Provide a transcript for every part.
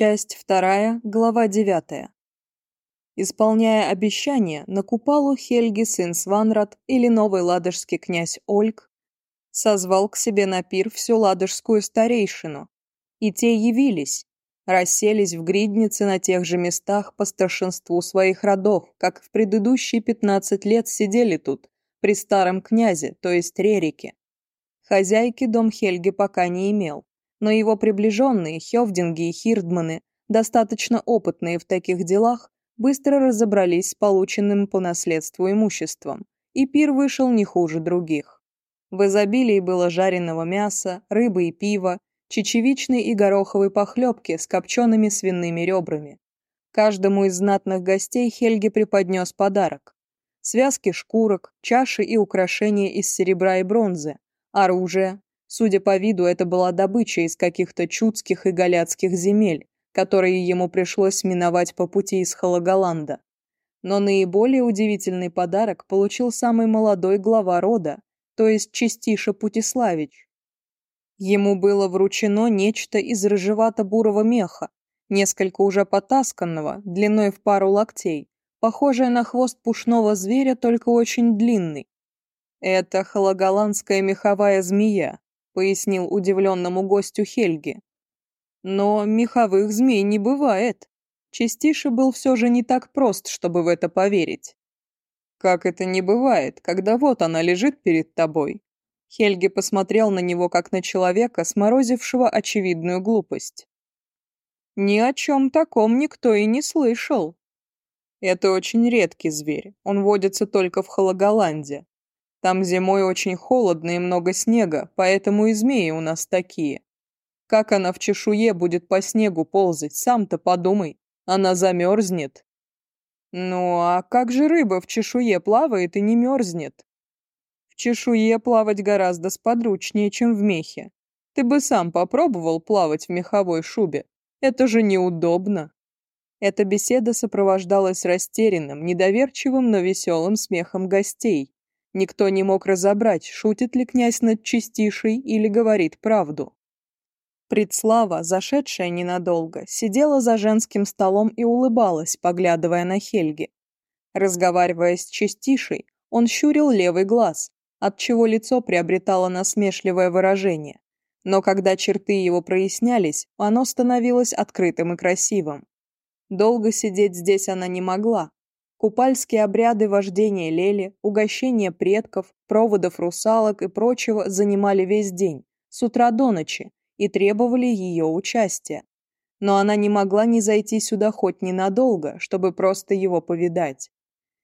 часть вторая, глава девятая. Исполняя обещание, на купалу Хельги сын Сванрат или новый ладожский князь Ольг созвал к себе на пир всю ладожскую старейшину, и те явились, расселись в гриднице на тех же местах по старшинству своих родов, как в предыдущие пятнадцать лет сидели тут, при старом князе, то есть Рерике. Хозяйки дом Хельги пока не имел но его приближенные, Хевдинги и Хирдманы, достаточно опытные в таких делах, быстро разобрались с полученным по наследству имуществом, и пир вышел не хуже других. В изобилии было жареного мяса, рыбы и пива, чечевичной и гороховой похлебки с копчеными свиными ребрами. Каждому из знатных гостей Хельги преподнес подарок. Связки шкурок, чаши и украшения из серебра и бронзы, оружие, Судя по виду, это была добыча из каких-то чудских и галяцких земель, которые ему пришлось миновать по пути из Хологоланда. Но наиболее удивительный подарок получил самый молодой глава рода, то есть Частиша Путиславич. Ему было вручено нечто из рыжевато-бурого меха, несколько уже потасканного, длиной в пару локтей, похожее на хвост пушного зверя, только очень длинный. Это хологоландская меховая змея, пояснил удивленному гостю Хельги. Но меховых змей не бывает. Частиша был все же не так прост, чтобы в это поверить. Как это не бывает, когда вот она лежит перед тобой? Хельги посмотрел на него как на человека, сморозившего очевидную глупость. Ни о чем таком никто и не слышал. Это очень редкий зверь, он водится только в Хологоланде. Там зимой очень холодно и много снега, поэтому и змеи у нас такие. Как она в чешуе будет по снегу ползать, сам-то подумай. Она замерзнет. Ну а как же рыба в чешуе плавает и не мерзнет? В чешуе плавать гораздо сподручнее, чем в мехе. Ты бы сам попробовал плавать в меховой шубе. Это же неудобно. Эта беседа сопровождалась растерянным, недоверчивым, но веселым смехом гостей. Никто не мог разобрать, шутит ли князь над чистейшей или говорит правду. Предслава, зашедшая ненадолго, сидела за женским столом и улыбалась, поглядывая на Хельги. Разговаривая с чистейшей, он щурил левый глаз, отчего лицо приобретало насмешливое выражение. Но когда черты его прояснялись, оно становилось открытым и красивым. Долго сидеть здесь она не могла, Купальские обряды вождения лели, угощения предков, проводов русалок и прочего занимали весь день, с утра до ночи, и требовали ее участия. Но она не могла не зайти сюда хоть ненадолго, чтобы просто его повидать.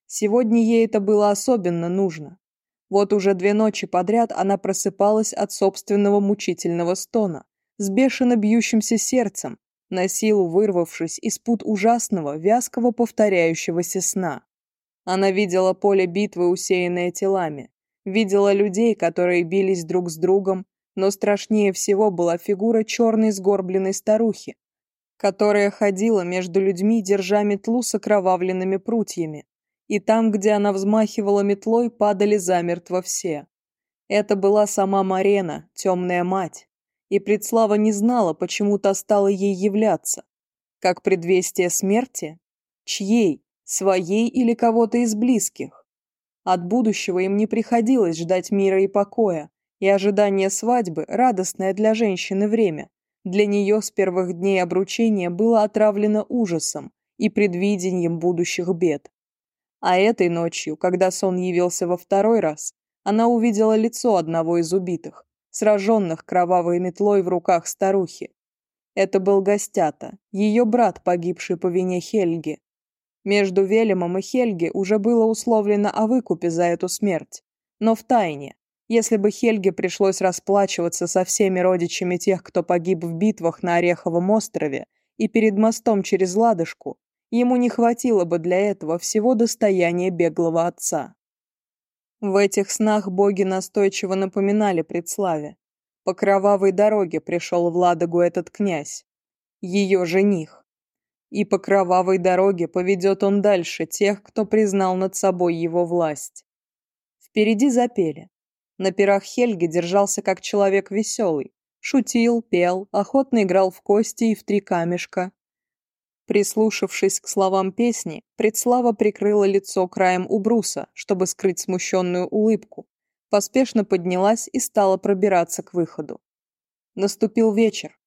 Сегодня ей это было особенно нужно. Вот уже две ночи подряд она просыпалась от собственного мучительного стона, с бешено бьющимся сердцем, на силу вырвавшись из пут ужасного, вязкого повторяющегося сна. Она видела поле битвы, усеянное телами, видела людей, которые бились друг с другом, но страшнее всего была фигура черной сгорбленной старухи, которая ходила между людьми, держа метлу с окровавленными прутьями. И там, где она взмахивала метлой, падали замертво все. Это была сама Марена, темная мать и Предслава не знала, почему та стала ей являться. Как предвестие смерти? Чьей? Своей или кого-то из близких? От будущего им не приходилось ждать мира и покоя, и ожидание свадьбы – радостное для женщины время. Для нее с первых дней обручения было отравлено ужасом и предвидением будущих бед. А этой ночью, когда сон явился во второй раз, она увидела лицо одного из убитых – сраженных кровавой метлой в руках старухи. Это был Гостята, ее брат, погибший по вине Хельги. Между Велемом и Хельги уже было условлено о выкупе за эту смерть, но в тайне. Если бы Хельге пришлось расплачиваться со всеми родичами тех, кто погиб в битвах на Ореховом острове и перед мостом через Ладожку, ему не хватило бы для этого всего достояния беглого отца. В этих снах боги настойчиво напоминали предславе. По кровавой дороге пришел в Ладогу этот князь, ее жених. И по кровавой дороге поведет он дальше тех, кто признал над собой его власть. Впереди запели. На пирах Хельги держался как человек веселый. Шутил, пел, охотно играл в кости и в три камешка, Прислушавшись к словам песни, Предслава прикрыла лицо краем убруса, чтобы скрыть смущенную улыбку, поспешно поднялась и стала пробираться к выходу. Наступил вечер.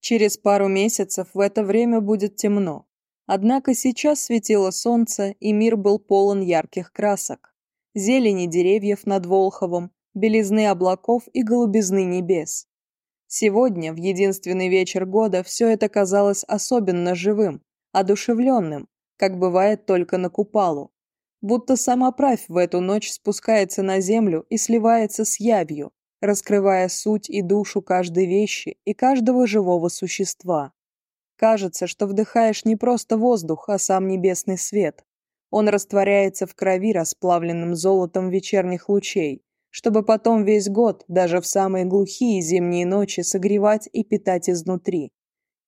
Через пару месяцев в это время будет темно. Однако сейчас светило солнце, и мир был полон ярких красок. Зелени деревьев над Волховом, белизны облаков и голубизны небес. Сегодня, в единственный вечер года, все это казалось особенно живым, одушевленным, как бывает только на Купалу. Будто сама правь в эту ночь спускается на землю и сливается с явью, раскрывая суть и душу каждой вещи и каждого живого существа. Кажется, что вдыхаешь не просто воздух, а сам небесный свет. Он растворяется в крови расплавленным золотом вечерних лучей, чтобы потом весь год, даже в самые глухие зимние ночи, согревать и питать изнутри.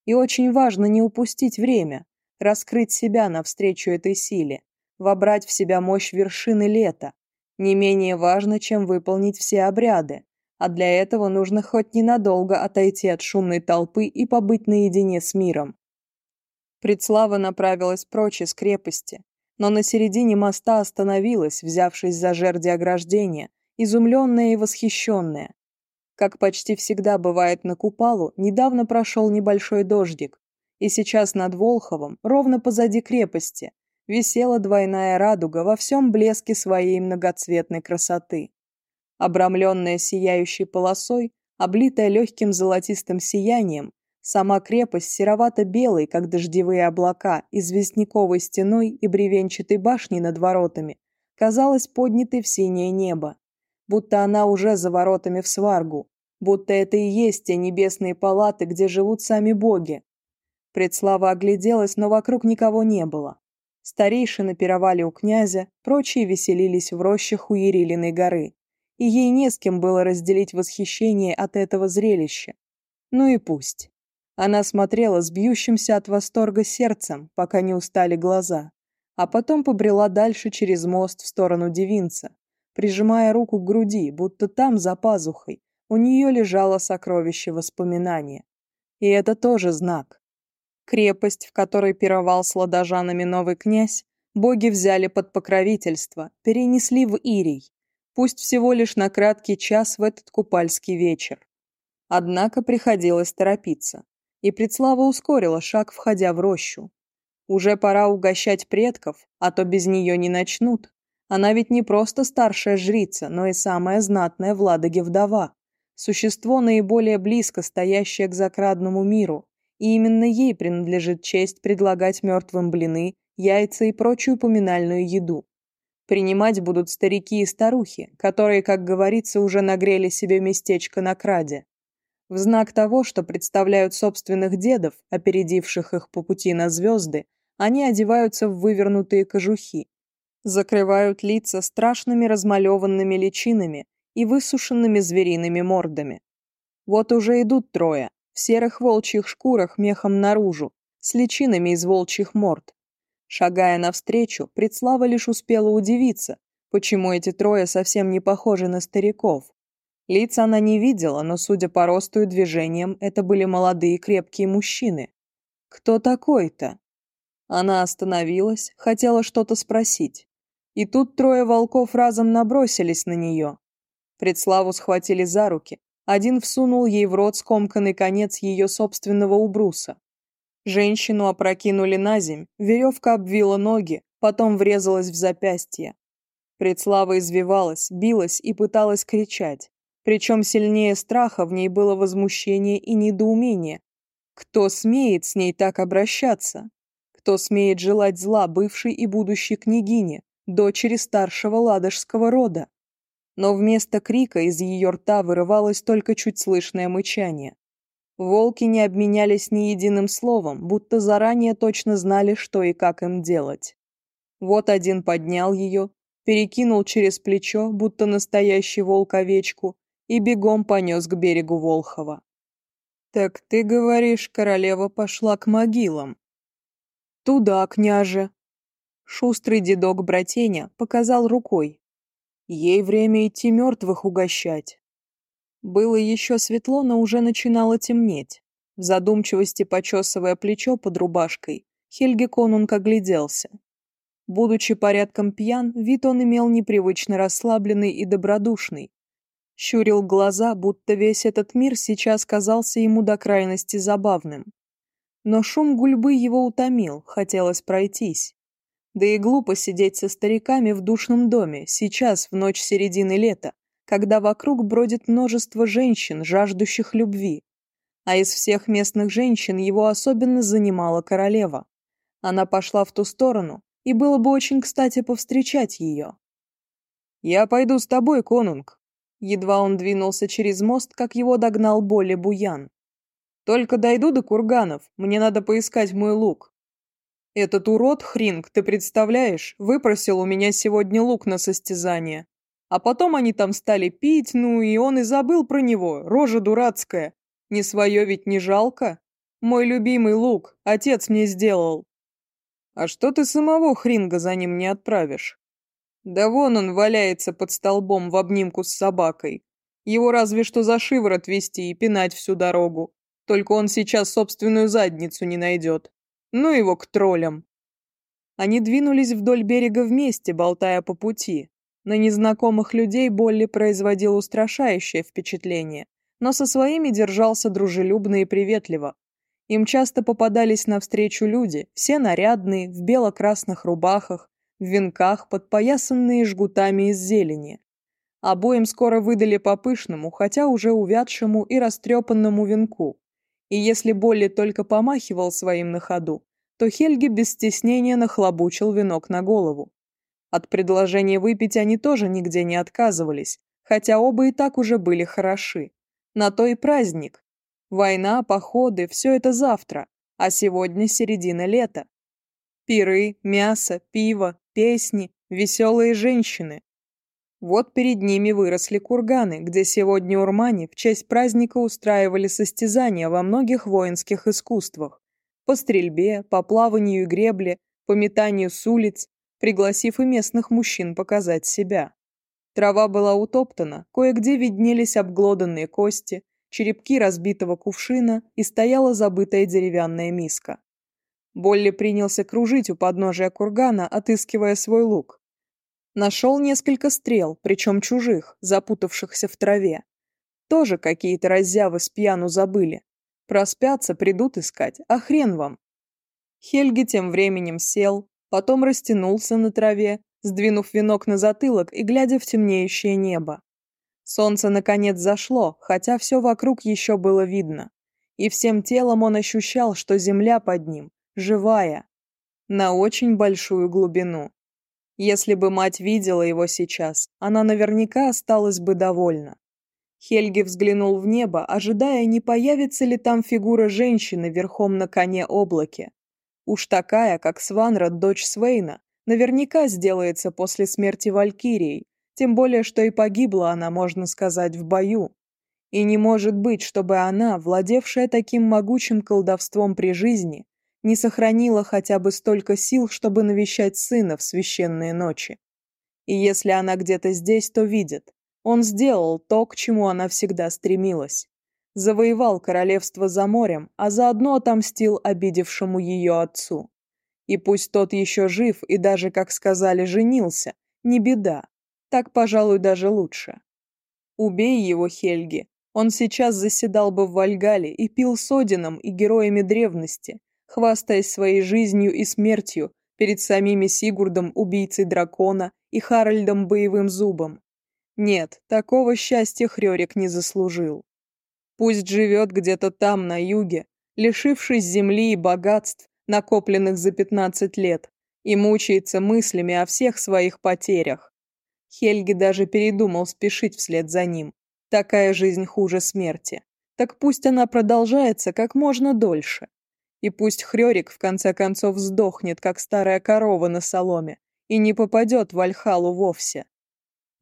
И очень важно не упустить время, раскрыть себя навстречу этой силе, вобрать в себя мощь вершины лета. Не менее важно, чем выполнить все обряды, а для этого нужно хоть ненадолго отойти от шумной толпы и побыть наедине с миром. Предслава направилась прочь из крепости, но на середине моста остановилась, взявшись за жерди ограждения, изумленная и восхищенная. Как почти всегда бывает на Купалу, недавно прошел небольшой дождик, и сейчас над Волховом, ровно позади крепости, висела двойная радуга во всем блеске своей многоцветной красоты. Обрамленная сияющей полосой, облитая легким золотистым сиянием, сама крепость серовато-белой, как дождевые облака, известняковой стеной и бревенчатой башней над воротами, казалась поднятой в синее небо будто она уже за воротами в сваргу, будто это и есть те небесные палаты, где живут сами боги. Предслава огляделась, но вокруг никого не было. Старейшины пировали у князя, прочие веселились в рощах у Ерилиной горы, и ей не с кем было разделить восхищение от этого зрелища. Ну и пусть. Она смотрела с бьющимся от восторга сердцем, пока не устали глаза, а потом побрела дальше через мост в сторону Девинца, прижимая руку к груди, будто там, за пазухой, у нее лежало сокровище воспоминания. И это тоже знак. Крепость, в которой пировал с ладожанами новый князь, боги взяли под покровительство, перенесли в Ирий, пусть всего лишь на краткий час в этот купальский вечер. Однако приходилось торопиться, и Предслава ускорила шаг, входя в рощу. Уже пора угощать предков, а то без нее не начнут. Она ведь не просто старшая жрица, но и самая знатная в Ладоге вдова. Существо, наиболее близко стоящее к закрадному миру. И именно ей принадлежит честь предлагать мертвым блины, яйца и прочую поминальную еду. Принимать будут старики и старухи, которые, как говорится, уже нагрели себе местечко на краде. В знак того, что представляют собственных дедов, опередивших их по пути на звезды, они одеваются в вывернутые кожухи, закрывают лица страшными размалеванными личинами и высушенными звериными мордами. Вот уже идут трое, в серых волчьих шкурах мехом наружу, с личинами из волчьих морд. Шагая навстречу, Предслава лишь успела удивиться, почему эти трое совсем не похожи на стариков. Лица она не видела, но, судя по росту и движениям, это были молодые крепкие мужчины. «Кто такой-то?» Она остановилась, хотела что-то спросить. И тут трое волков разом набросились на нее. Предславу схватили за руки. Один всунул ей в рот скомканный конец ее собственного убруса. Женщину опрокинули на земь, веревка обвила ноги, потом врезалась в запястье. Предслава извивалась, билась и пыталась кричать. Причем сильнее страха в ней было возмущение и недоумение. Кто смеет с ней так обращаться? Кто смеет желать зла бывшей и будущей княгине? дочери старшего ладожского рода. Но вместо крика из ее рта вырывалось только чуть слышное мычание. Волки не обменялись ни единым словом, будто заранее точно знали, что и как им делать. Вот один поднял ее, перекинул через плечо, будто настоящий волк овечку, и бегом понес к берегу Волхова. «Так ты говоришь, королева пошла к могилам?» «Туда, княже», Шустрый дедок Братеня показал рукой. Ей время идти мертвых угощать. Было еще светло, но уже начинало темнеть. В задумчивости, почесывая плечо под рубашкой, Хельги Конунг огляделся. Будучи порядком пьян, вид он имел непривычно расслабленный и добродушный. Щурил глаза, будто весь этот мир сейчас казался ему до крайности забавным. Но шум гульбы его утомил, хотелось пройтись. Да и глупо сидеть со стариками в душном доме, сейчас, в ночь середины лета, когда вокруг бродит множество женщин, жаждущих любви. А из всех местных женщин его особенно занимала королева. Она пошла в ту сторону, и было бы очень кстати повстречать ее. «Я пойду с тобой, конунг!» Едва он двинулся через мост, как его догнал Боли Буян. «Только дойду до курганов, мне надо поискать мой лук. Этот урод Хринг, ты представляешь, выпросил у меня сегодня лук на состязание. А потом они там стали пить, ну и он и забыл про него, рожа дурацкая. Не свое ведь не жалко. Мой любимый лук, отец мне сделал. А что ты самого Хринга за ним не отправишь? Да вон он валяется под столбом в обнимку с собакой. Его разве что за шиворот вести и пинать всю дорогу. Только он сейчас собственную задницу не найдет. Ну его к троллям. Они двинулись вдоль берега вместе, болтая по пути. На незнакомых людей Болли производил устрашающее впечатление, но со своими держался дружелюбно и приветливо. Им часто попадались навстречу люди, все нарядные, в бело-красных рубахах, в венках, подпоясанные жгутами из зелени. Обоим скоро выдали по пышному, хотя уже увядшему и растрепанному венку и если Болли только помахивал своим на ходу, то Хельги без стеснения нахлобучил венок на голову. От предложения выпить они тоже нигде не отказывались, хотя оба и так уже были хороши. На то и праздник. Война, походы, все это завтра, а сегодня середина лета. Пиры, мясо, пиво, песни, веселые женщины. Вот перед ними выросли курганы, где сегодня урмане в честь праздника устраивали состязания во многих воинских искусствах. По стрельбе, по плаванию и гребле, по метанию с улиц, пригласив и местных мужчин показать себя. Трава была утоптана, кое-где виднелись обглоданные кости, черепки разбитого кувшина и стояла забытая деревянная миска. Болли принялся кружить у подножия кургана, отыскивая свой лук нашел несколько стрел, причем чужих, запутавшихся в траве. Тоже какие-то раззявы с пьяну забыли. Проспятся, придут искать, а хрен вам. Хельги тем временем сел, потом растянулся на траве, сдвинув венок на затылок и глядя в темнеющее небо. Солнце наконец зашло, хотя все вокруг еще было видно. И всем телом он ощущал, что земля под ним, живая, на очень большую глубину. Если бы мать видела его сейчас, она наверняка осталась бы довольна. Хельги взглянул в небо, ожидая, не появится ли там фигура женщины верхом на коне-облаке. Уж такая, как Сванрад, дочь Свейна, наверняка сделается после смерти Валькирии, тем более, что и погибла она, можно сказать, в бою. И не может быть, чтобы она, владевшая таким могучим колдовством при жизни, не сохранила хотя бы столько сил, чтобы навещать сына в священные ночи. И если она где-то здесь, то видит. Он сделал то, к чему она всегда стремилась. Завоевал королевство за морем, а заодно отомстил обидевшему ее отцу. И пусть тот еще жив и даже, как сказали, женился, не беда. Так, пожалуй, даже лучше. Убей его, Хельги. Он сейчас заседал бы в Вальгале и пил с Одином и героями древности, хвастаясь своей жизнью и смертью перед самими Сигурдом, убийцей дракона, и Харальдом Боевым Зубом. Нет, такого счастья Хрёрик не заслужил. Пусть живет где-то там, на юге, лишившись земли и богатств, накопленных за пятнадцать лет, и мучается мыслями о всех своих потерях. Хельги даже передумал спешить вслед за ним. Такая жизнь хуже смерти. Так пусть она продолжается как можно дольше. И пусть Хрёрик в конце концов сдохнет, как старая корова на соломе, и не попадет в Альхалу вовсе.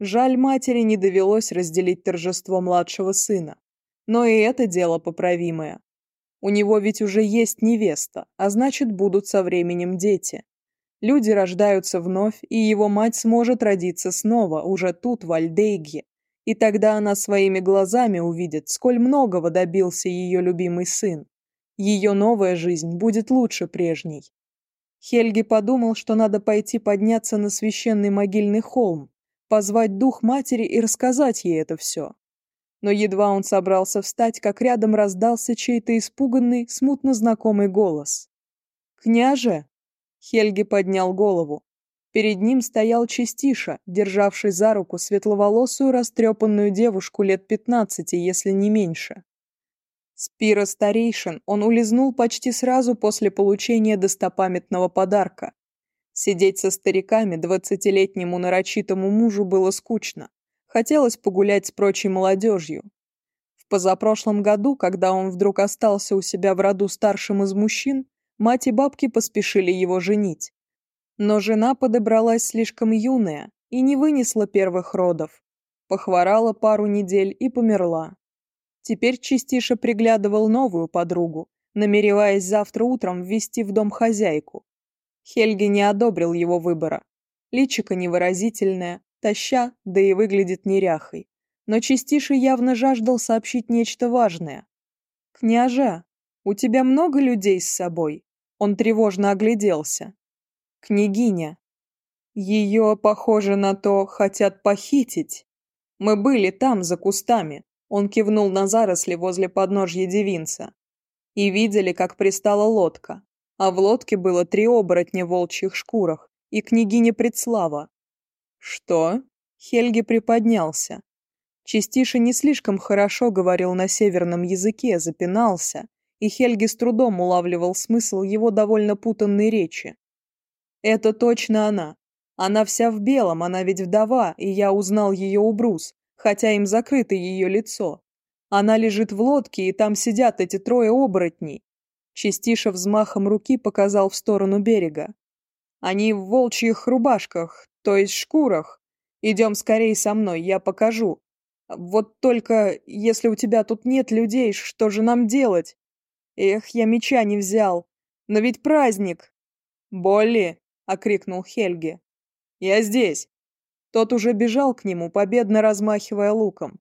Жаль, матери не довелось разделить торжество младшего сына. Но и это дело поправимое. У него ведь уже есть невеста, а значит, будут со временем дети. Люди рождаются вновь, и его мать сможет родиться снова, уже тут, в Альдейге. И тогда она своими глазами увидит, сколь многого добился ее любимый сын. Ее новая жизнь будет лучше прежней. Хельги подумал, что надо пойти подняться на священный могильный холм, позвать дух матери и рассказать ей это все. Но едва он собрался встать, как рядом раздался чей-то испуганный, смутно знакомый голос. «Княже!» Хельги поднял голову. Перед ним стоял Чистиша, державший за руку светловолосую растрепанную девушку лет пятнадцати, если не меньше. Спира старейшин он улизнул почти сразу после получения достопамятного подарка. Сидеть со стариками двадцатилетнему нарочитому мужу было скучно. Хотелось погулять с прочей молодежью. В позапрошлом году, когда он вдруг остался у себя в роду старшим из мужчин, мать и бабки поспешили его женить. Но жена подобралась слишком юная и не вынесла первых родов. Похворала пару недель и померла. теперь чистейше приглядывал новую подругу, намереваясь завтра утром ввести в дом хозяйку. Хельги не одобрил его выбора. Личико невыразительное, таща, да и выглядит неряхой. Но Чистиша явно жаждал сообщить нечто важное. «Княжа, у тебя много людей с собой?» Он тревожно огляделся. «Княгиня. Ее, похоже на то, хотят похитить. Мы были там, за кустами он кивнул на заросли возле подножья Девинца. И видели, как пристала лодка. А в лодке было три оборотня в волчьих шкурах и княгиня Предслава. «Что?» Хельги приподнялся. Чистиша не слишком хорошо говорил на северном языке, запинался, и Хельги с трудом улавливал смысл его довольно путанной речи. «Это точно она. Она вся в белом, она ведь вдова, и я узнал ее у Брус, хотя им закрыто ее лицо. Она лежит в лодке, и там сидят эти трое оборотней. Чистиша взмахом руки показал в сторону берега. Они в волчьих рубашках, то есть шкурах. Идем скорее со мной, я покажу. Вот только, если у тебя тут нет людей, что же нам делать? Эх, я меча не взял. Но ведь праздник. «Болли!» — окрикнул Хельги. «Я здесь!» Тот уже бежал к нему, победно размахивая луком.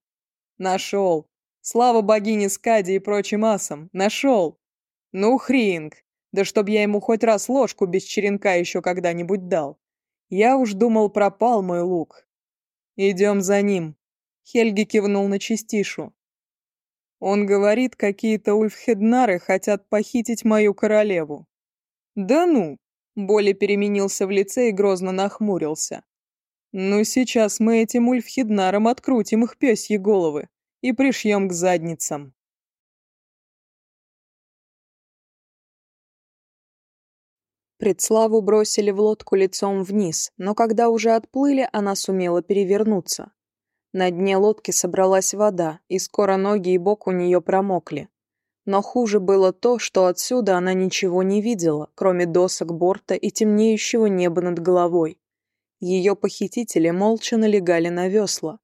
«Нашел! Слава богине Скади и прочим асам! Нашел! Ну, хринг! Да чтоб я ему хоть раз ложку без черенка еще когда-нибудь дал! Я уж думал, пропал мой лук!» «Идем за ним!» Хельги кивнул на Чистишу. «Он говорит, какие-то ульфхеднары хотят похитить мою королеву». «Да ну!» Боли переменился в лице и грозно нахмурился. Ну сейчас мы этим ульфхиднарам открутим их пёсьи головы и пришьем к задницам. Предславу бросили в лодку лицом вниз, но когда уже отплыли, она сумела перевернуться. На дне лодки собралась вода, и скоро ноги и бок у нее промокли. Но хуже было то, что отсюда она ничего не видела, кроме досок борта и темнеющего неба над головой. Ее похитители молча налегали на весла.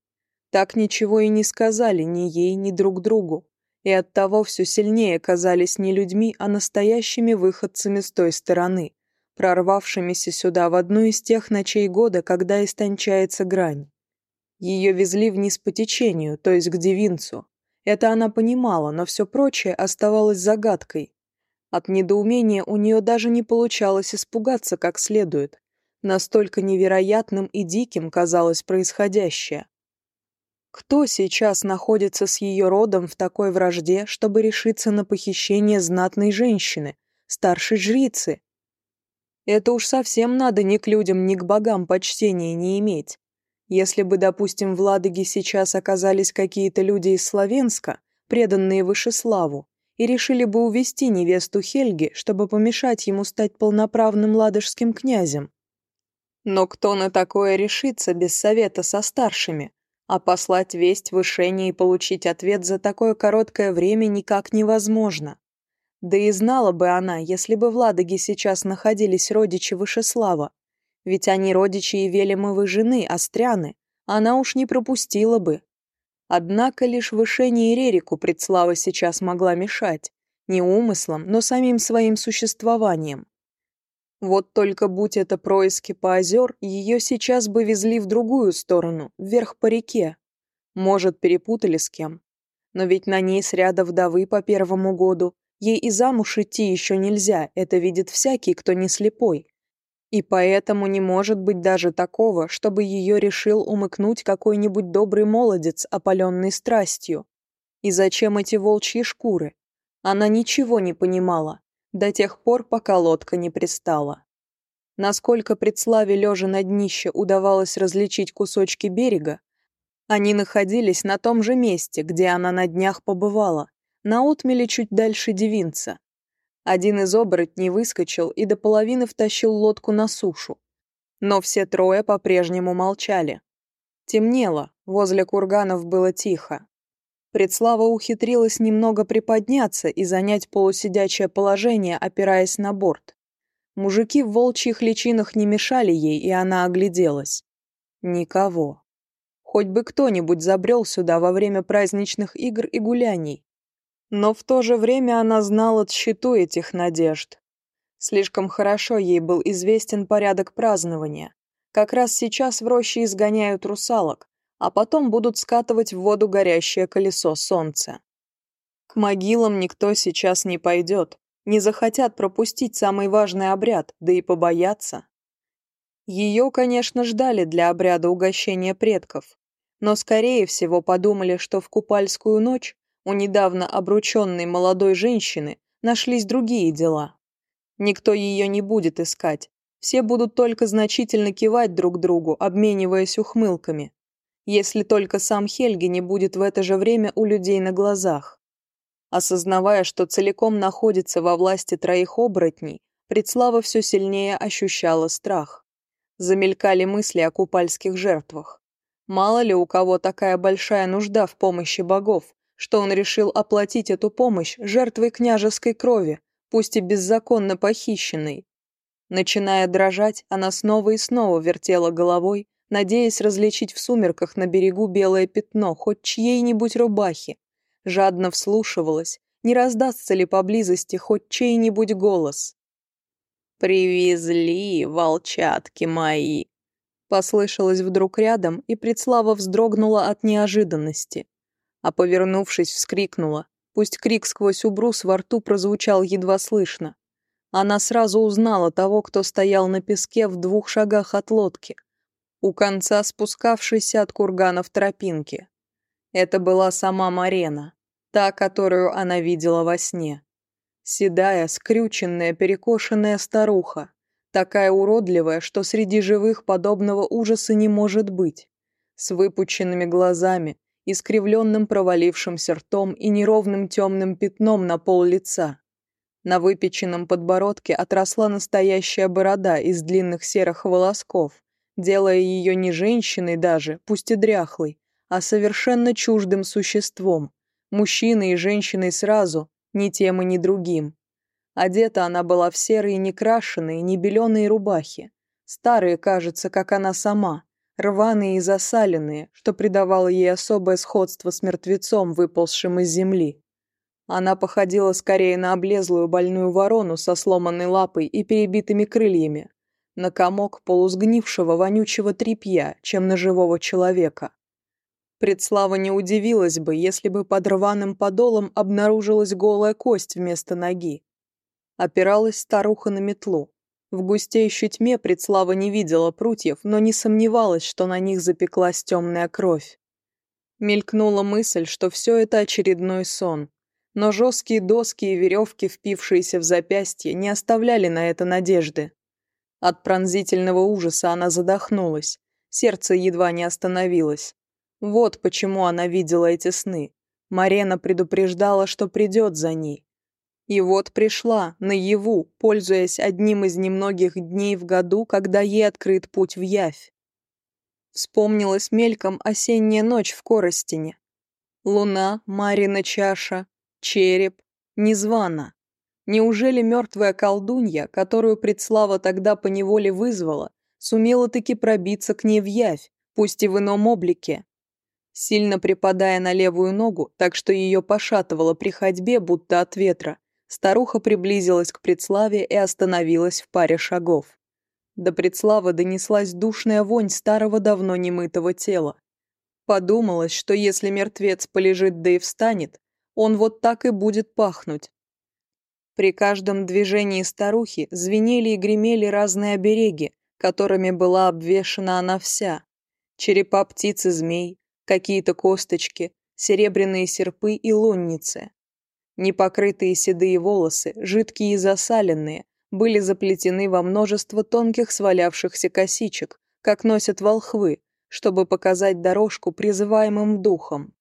Так ничего и не сказали ни ей, ни друг другу. И оттого все сильнее казались не людьми, а настоящими выходцами с той стороны, прорвавшимися сюда в одну из тех ночей года, когда истончается грань. Ее везли вниз по течению, то есть к Девинцу. Это она понимала, но все прочее оставалось загадкой. От недоумения у нее даже не получалось испугаться как следует, Настолько невероятным и диким казалось происходящее. Кто сейчас находится с ее родом в такой вражде, чтобы решиться на похищение знатной женщины, старшей жрицы? Это уж совсем надо ни к людям, ни к богам почтения не иметь. Если бы, допустим, в Ладоге сейчас оказались какие-то люди из Словенска, преданные Вышеславу, и решили бы увести невесту Хельги, чтобы помешать ему стать полноправным ладожским князем, но кто на такое решится без совета со старшими? А послать весть вышение и получить ответ за такое короткое время никак невозможно. Да и знала бы она, если бы в Ладоге сейчас находились родичи Вышеслава. Ведь они родичи и Велимовой жены, Остряны. Она уж не пропустила бы. Однако лишь Вышение и Рерику предслава сейчас могла мешать. Не умыслом, но самим своим существованием. Вот только будь это происки по озер, ее сейчас бы везли в другую сторону, вверх по реке. Может, перепутали с кем. Но ведь на ней с ряда вдовы по первому году. Ей и замуж идти еще нельзя, это видит всякий, кто не слепой. И поэтому не может быть даже такого, чтобы ее решил умыкнуть какой-нибудь добрый молодец, опаленный страстью. И зачем эти волчьи шкуры? Она ничего не понимала, до тех пор, пока лодка не пристала. Насколько предславе лежа на днище удавалось различить кусочки берега, они находились на том же месте, где она на днях побывала, на отмеле чуть дальше Девинца. Один из оборотней выскочил и до половины втащил лодку на сушу. Но все трое по-прежнему молчали. Темнело, возле курганов было тихо. Предслава ухитрилась немного приподняться и занять полусидячее положение, опираясь на борт. Мужики в волчьих личинах не мешали ей, и она огляделась. Никого. Хоть бы кто-нибудь забрел сюда во время праздничных игр и гуляний. Но в то же время она знала тщету этих надежд. Слишком хорошо ей был известен порядок празднования. Как раз сейчас в роще изгоняют русалок, а потом будут скатывать в воду горящее колесо солнца. К могилам никто сейчас не пойдет, не захотят пропустить самый важный обряд, да и побоятся. Ее, конечно, ждали для обряда угощения предков, но, скорее всего, подумали, что в Купальскую ночь у недавно обрученной молодой женщины нашлись другие дела. Никто ее не будет искать, все будут только значительно кивать друг другу, обмениваясь ухмылками, Если только сам Хельги не будет в это же время у людей на глазах. Осознавая, что целиком находится во власти троих оборотней, Предслава все сильнее ощущала страх замелькали мысли о купальских жертвах. Мало ли у кого такая большая нужда в помощи богов, что он решил оплатить эту помощь жертвой княжеской крови, пусть и беззаконно похищенной. Начиная дрожать, она снова и снова вертела головой, надеясь различить в сумерках на берегу белое пятно, хоть чьей-нибудь рубахи. Жадно вслушивалась, не раздастся ли поблизости хоть чей-нибудь голос. «Привезли, волчатки мои!» Послышалось вдруг рядом, и Предслава вздрогнула от неожиданности. А повернувшись, вскрикнула. Пусть крик сквозь убрус во рту прозвучал едва слышно. Она сразу узнала того, кто стоял на песке в двух шагах от лодки — у конца спускавшейся от курганов тропинки. Это была сама Марена, та, которую она видела во сне. Седая, скрюченная, перекошенная старуха. Такая уродливая, что среди живых подобного ужаса не может быть. С выпученными глазами, искривленным провалившимся ртом и неровным темным пятном на пол лица. На выпеченном подбородке отросла настоящая борода из длинных серых волосков, делая ее не женщиной даже, пусть и дряхлой, а совершенно чуждым существом, мужчиной и женщиной сразу, ни тем и ни другим. Одета она была в серые некрашенные, небеленые рубахи, старые, кажется, как она сама, рваные и засаленные, что придавало ей особое сходство с мертвецом, выползшим из земли. Она походила скорее на облезлую больную ворону со сломанной лапой и перебитыми крыльями, на комок полусгнившего вонючего тряпья, чем на живого человека. Предслава не удивилась бы, если бы под рваным подолом обнаружилась голая кость вместо ноги. Опиралась старуха на метлу. В густеющей тьме Предслава не видела прутьев, но не сомневалась, что на них запеклась темная кровь. Мелькнула мысль, что все это очередной сон. Но жесткие доски и веревки, впившиеся в запястье, не оставляли на это надежды. От пронзительного ужаса она задохнулась. Сердце едва не остановилось. Вот почему она видела эти сны. Марена предупреждала, что придет за ней. И вот пришла, наяву, пользуясь одним из немногих дней в году, когда ей открыт путь в Явь. Вспомнилась мельком осенняя ночь в Коростине. Луна, Марина чаша, череп, незвана. Неужели мертвая колдунья, которую предслава тогда поневоле вызвала, сумела таки пробиться к ней в явь, пусть и в ином облике? Сильно припадая на левую ногу, так что ее пошатывало при ходьбе, будто от ветра, старуха приблизилась к предславе и остановилась в паре шагов. До предслава донеслась душная вонь старого давно немытого тела. Подумалось, что если мертвец полежит да и встанет, он вот так и будет пахнуть, при каждом движении старухи звенели и гремели разные обереги, которыми была обвешана она вся. Черепа птиц и змей, какие-то косточки, серебряные серпы и лунницы. Непокрытые седые волосы, жидкие и засаленные, были заплетены во множество тонких свалявшихся косичек, как носят волхвы, чтобы показать дорожку призываемым духом.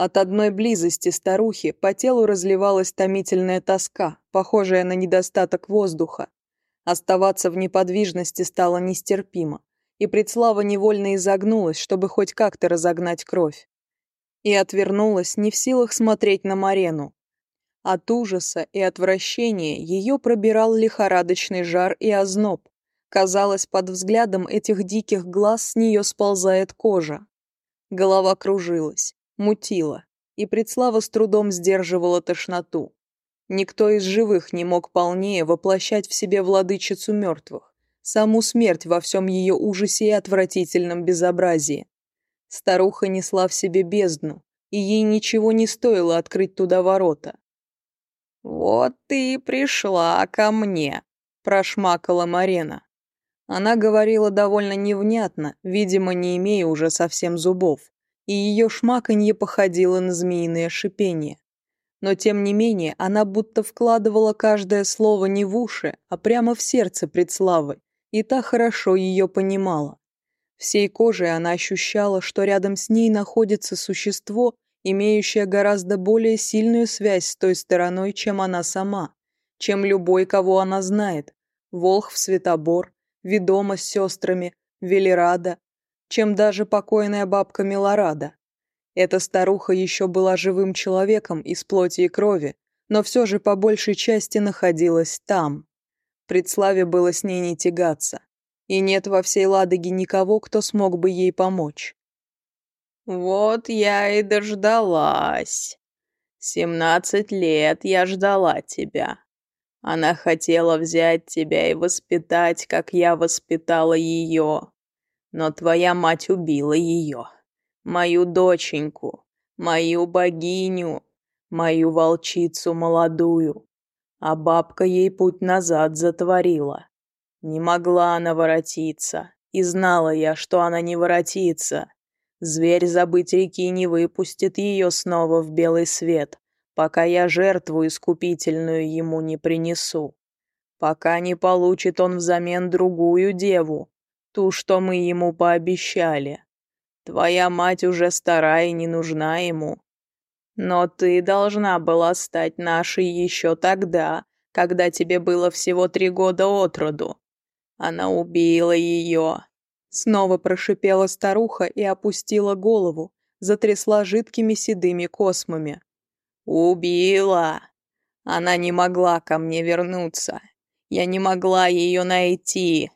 От одной близости старухи по телу разливалась томительная тоска, похожая на недостаток воздуха. Оставаться в неподвижности стало нестерпимо, и предслава невольно изогнулась, чтобы хоть как-то разогнать кровь. И отвернулась, не в силах смотреть на Марену. От ужаса и отвращения ее пробирал лихорадочный жар и озноб. Казалось, под взглядом этих диких глаз с нее сползает кожа. Голова кружилась мутило, и Предслава с трудом сдерживала тошноту. Никто из живых не мог полнее воплощать в себе владычицу мертвых, саму смерть во всем ее ужасе и отвратительном безобразии. Старуха несла в себе бездну, и ей ничего не стоило открыть туда ворота. «Вот ты и пришла ко мне», — прошмакала Марена. Она говорила довольно невнятно, видимо, не имея уже совсем зубов и ее шмаканье походило на змеиное шипение. Но тем не менее она будто вкладывала каждое слово не в уши, а прямо в сердце предславы, и та хорошо ее понимала. Всей кожей она ощущала, что рядом с ней находится существо, имеющее гораздо более сильную связь с той стороной, чем она сама, чем любой, кого она знает. Волх в Светобор, Ведома с сестрами, Велерада, чем даже покойная бабка Милорада. Эта старуха еще была живым человеком из плоти и крови, но все же по большей части находилась там. Предславе было с ней не тягаться, и нет во всей Ладоге никого, кто смог бы ей помочь. «Вот я и дождалась. Семнадцать лет я ждала тебя. Она хотела взять тебя и воспитать, как я воспитала ее. Но твоя мать убила ее. Мою доченьку, мою богиню, мою волчицу молодую. А бабка ей путь назад затворила. Не могла она воротиться, и знала я, что она не воротится. Зверь забыть реки не выпустит ее снова в белый свет, пока я жертву искупительную ему не принесу. Пока не получит он взамен другую деву, ту, что мы ему пообещали. Твоя мать уже старая и не нужна ему. Но ты должна была стать нашей еще тогда, когда тебе было всего три года от роду. Она убила ее. Снова прошипела старуха и опустила голову, затрясла жидкими седыми космами. «Убила! Она не могла ко мне вернуться. Я не могла ее найти.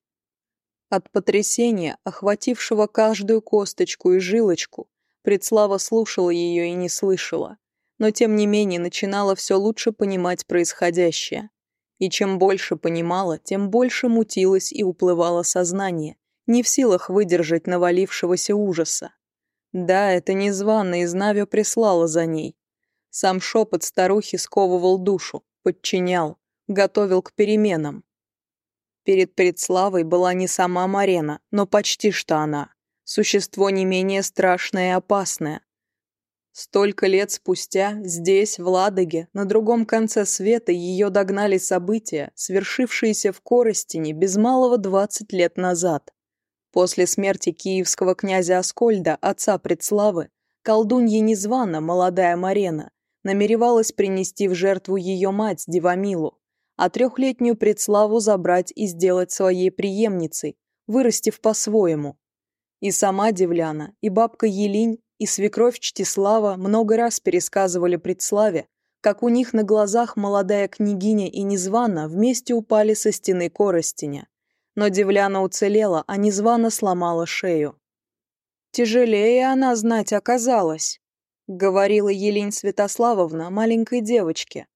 От потрясения, охватившего каждую косточку и жилочку, Предслава слушала ее и не слышала, но тем не менее начинала все лучше понимать происходящее. И чем больше понимала, тем больше мутилось и уплывало сознание, не в силах выдержать навалившегося ужаса. Да, это незваная из Навио прислала за ней. Сам шепот старухи сковывал душу, подчинял, готовил к переменам перед предславой была не сама Марена, но почти что она. Существо не менее страшное и опасное. Столько лет спустя, здесь, в Ладоге, на другом конце света ее догнали события, свершившиеся в Коростине без малого двадцать лет назад. После смерти киевского князя Аскольда, отца Предславы, колдунья Незвана, молодая Марена, намеревалась принести в жертву ее мать Девамилу, а трехлетнюю предславу забрать и сделать своей преемницей, вырастив по-своему. И сама Девляна, и бабка Елинь, и свекровь Чтислава много раз пересказывали предславе, как у них на глазах молодая княгиня и Незвана вместе упали со стены коростеня. Но Девляна уцелела, а Незвана сломала шею. «Тяжелее она знать оказалась», — говорила Елинь Святославовна маленькой девочке,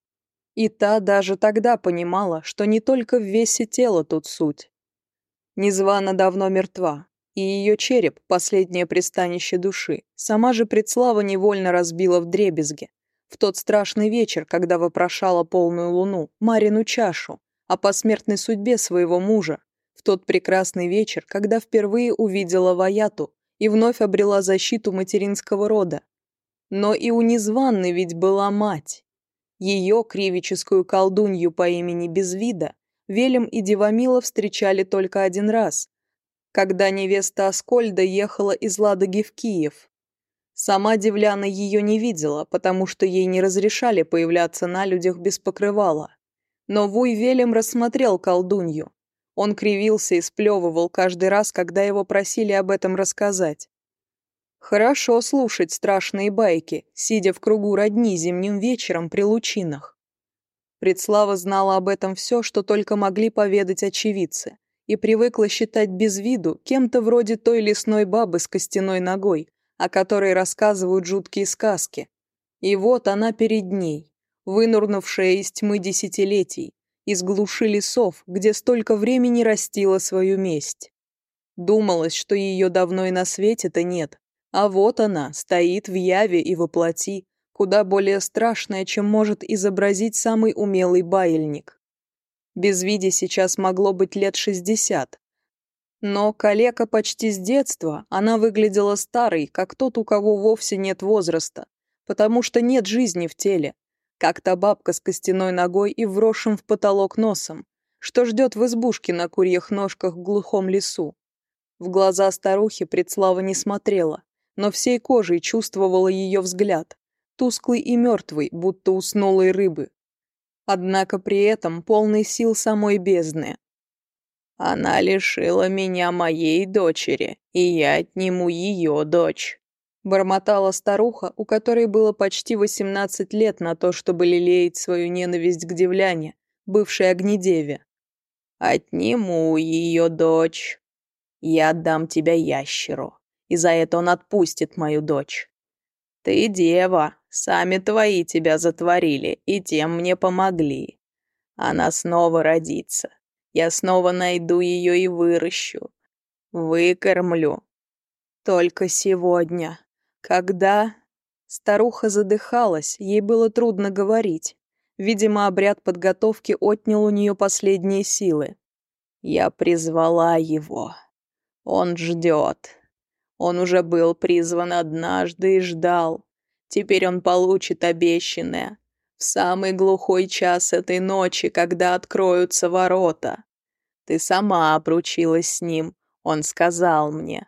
и та даже тогда понимала, что не только в весе тела тут суть. Незвана давно мертва, и ее череп – последнее пристанище души. Сама же предслава невольно разбила в дребезге. В тот страшный вечер, когда вопрошала полную луну, Марину чашу, о посмертной судьбе своего мужа. В тот прекрасный вечер, когда впервые увидела Ваяту и вновь обрела защиту материнского рода. Но и у незваной ведь была мать. Ее кривическую колдунью по имени Безвида Велем и Девамила встречали только один раз, когда невеста Аскольда ехала из Ладоги в Киев. Сама Девляна ее не видела, потому что ей не разрешали появляться на людях без покрывала. Но Вуй Велем рассмотрел колдунью. Он кривился и сплевывал каждый раз, когда его просили об этом рассказать. Хорошо слушать страшные байки, сидя в кругу родни зимним вечером при лучинах. Предслава знала об этом все, что только могли поведать очевидцы, и привыкла считать без виду кем-то вроде той лесной бабы с костяной ногой, о которой рассказывают жуткие сказки. И вот она перед ней, вынурнувшая из тьмы десятилетий, из глуши лесов, где столько времени растила свою месть. Думалось, что ее давно и на свете-то нет, А вот она, стоит в яве и воплоти, куда более страшная, чем может изобразить самый умелый баильник. Безвиде сейчас могло быть лет шестьдесят. Но калека почти с детства, она выглядела старой, как тот, у кого вовсе нет возраста, потому что нет жизни в теле, как та бабка с костяной ногой и вросшим в потолок носом, что ждет в избушке на курьих ножках в глухом лесу. В глаза старухи предслава не смотрела но всей кожей чувствовала ее взгляд, тусклый и мертвый, будто уснулой рыбы. Однако при этом полный сил самой бездны. «Она лишила меня моей дочери, и я отниму ее дочь», — бормотала старуха, у которой было почти восемнадцать лет на то, чтобы лелеять свою ненависть к девляне, бывшей огнедеве. «Отниму ее дочь. Я отдам тебя ящеру и за это он отпустит мою дочь. Ты дева, сами твои тебя затворили, и тем мне помогли. Она снова родится. Я снова найду ее и выращу. Выкормлю. Только сегодня. Когда... Старуха задыхалась, ей было трудно говорить. Видимо, обряд подготовки отнял у нее последние силы. Я призвала его. Он ждет, Он уже был призван однажды и ждал. Теперь он получит обещанное. В самый глухой час этой ночи, когда откроются ворота. Ты сама обручилась с ним, он сказал мне.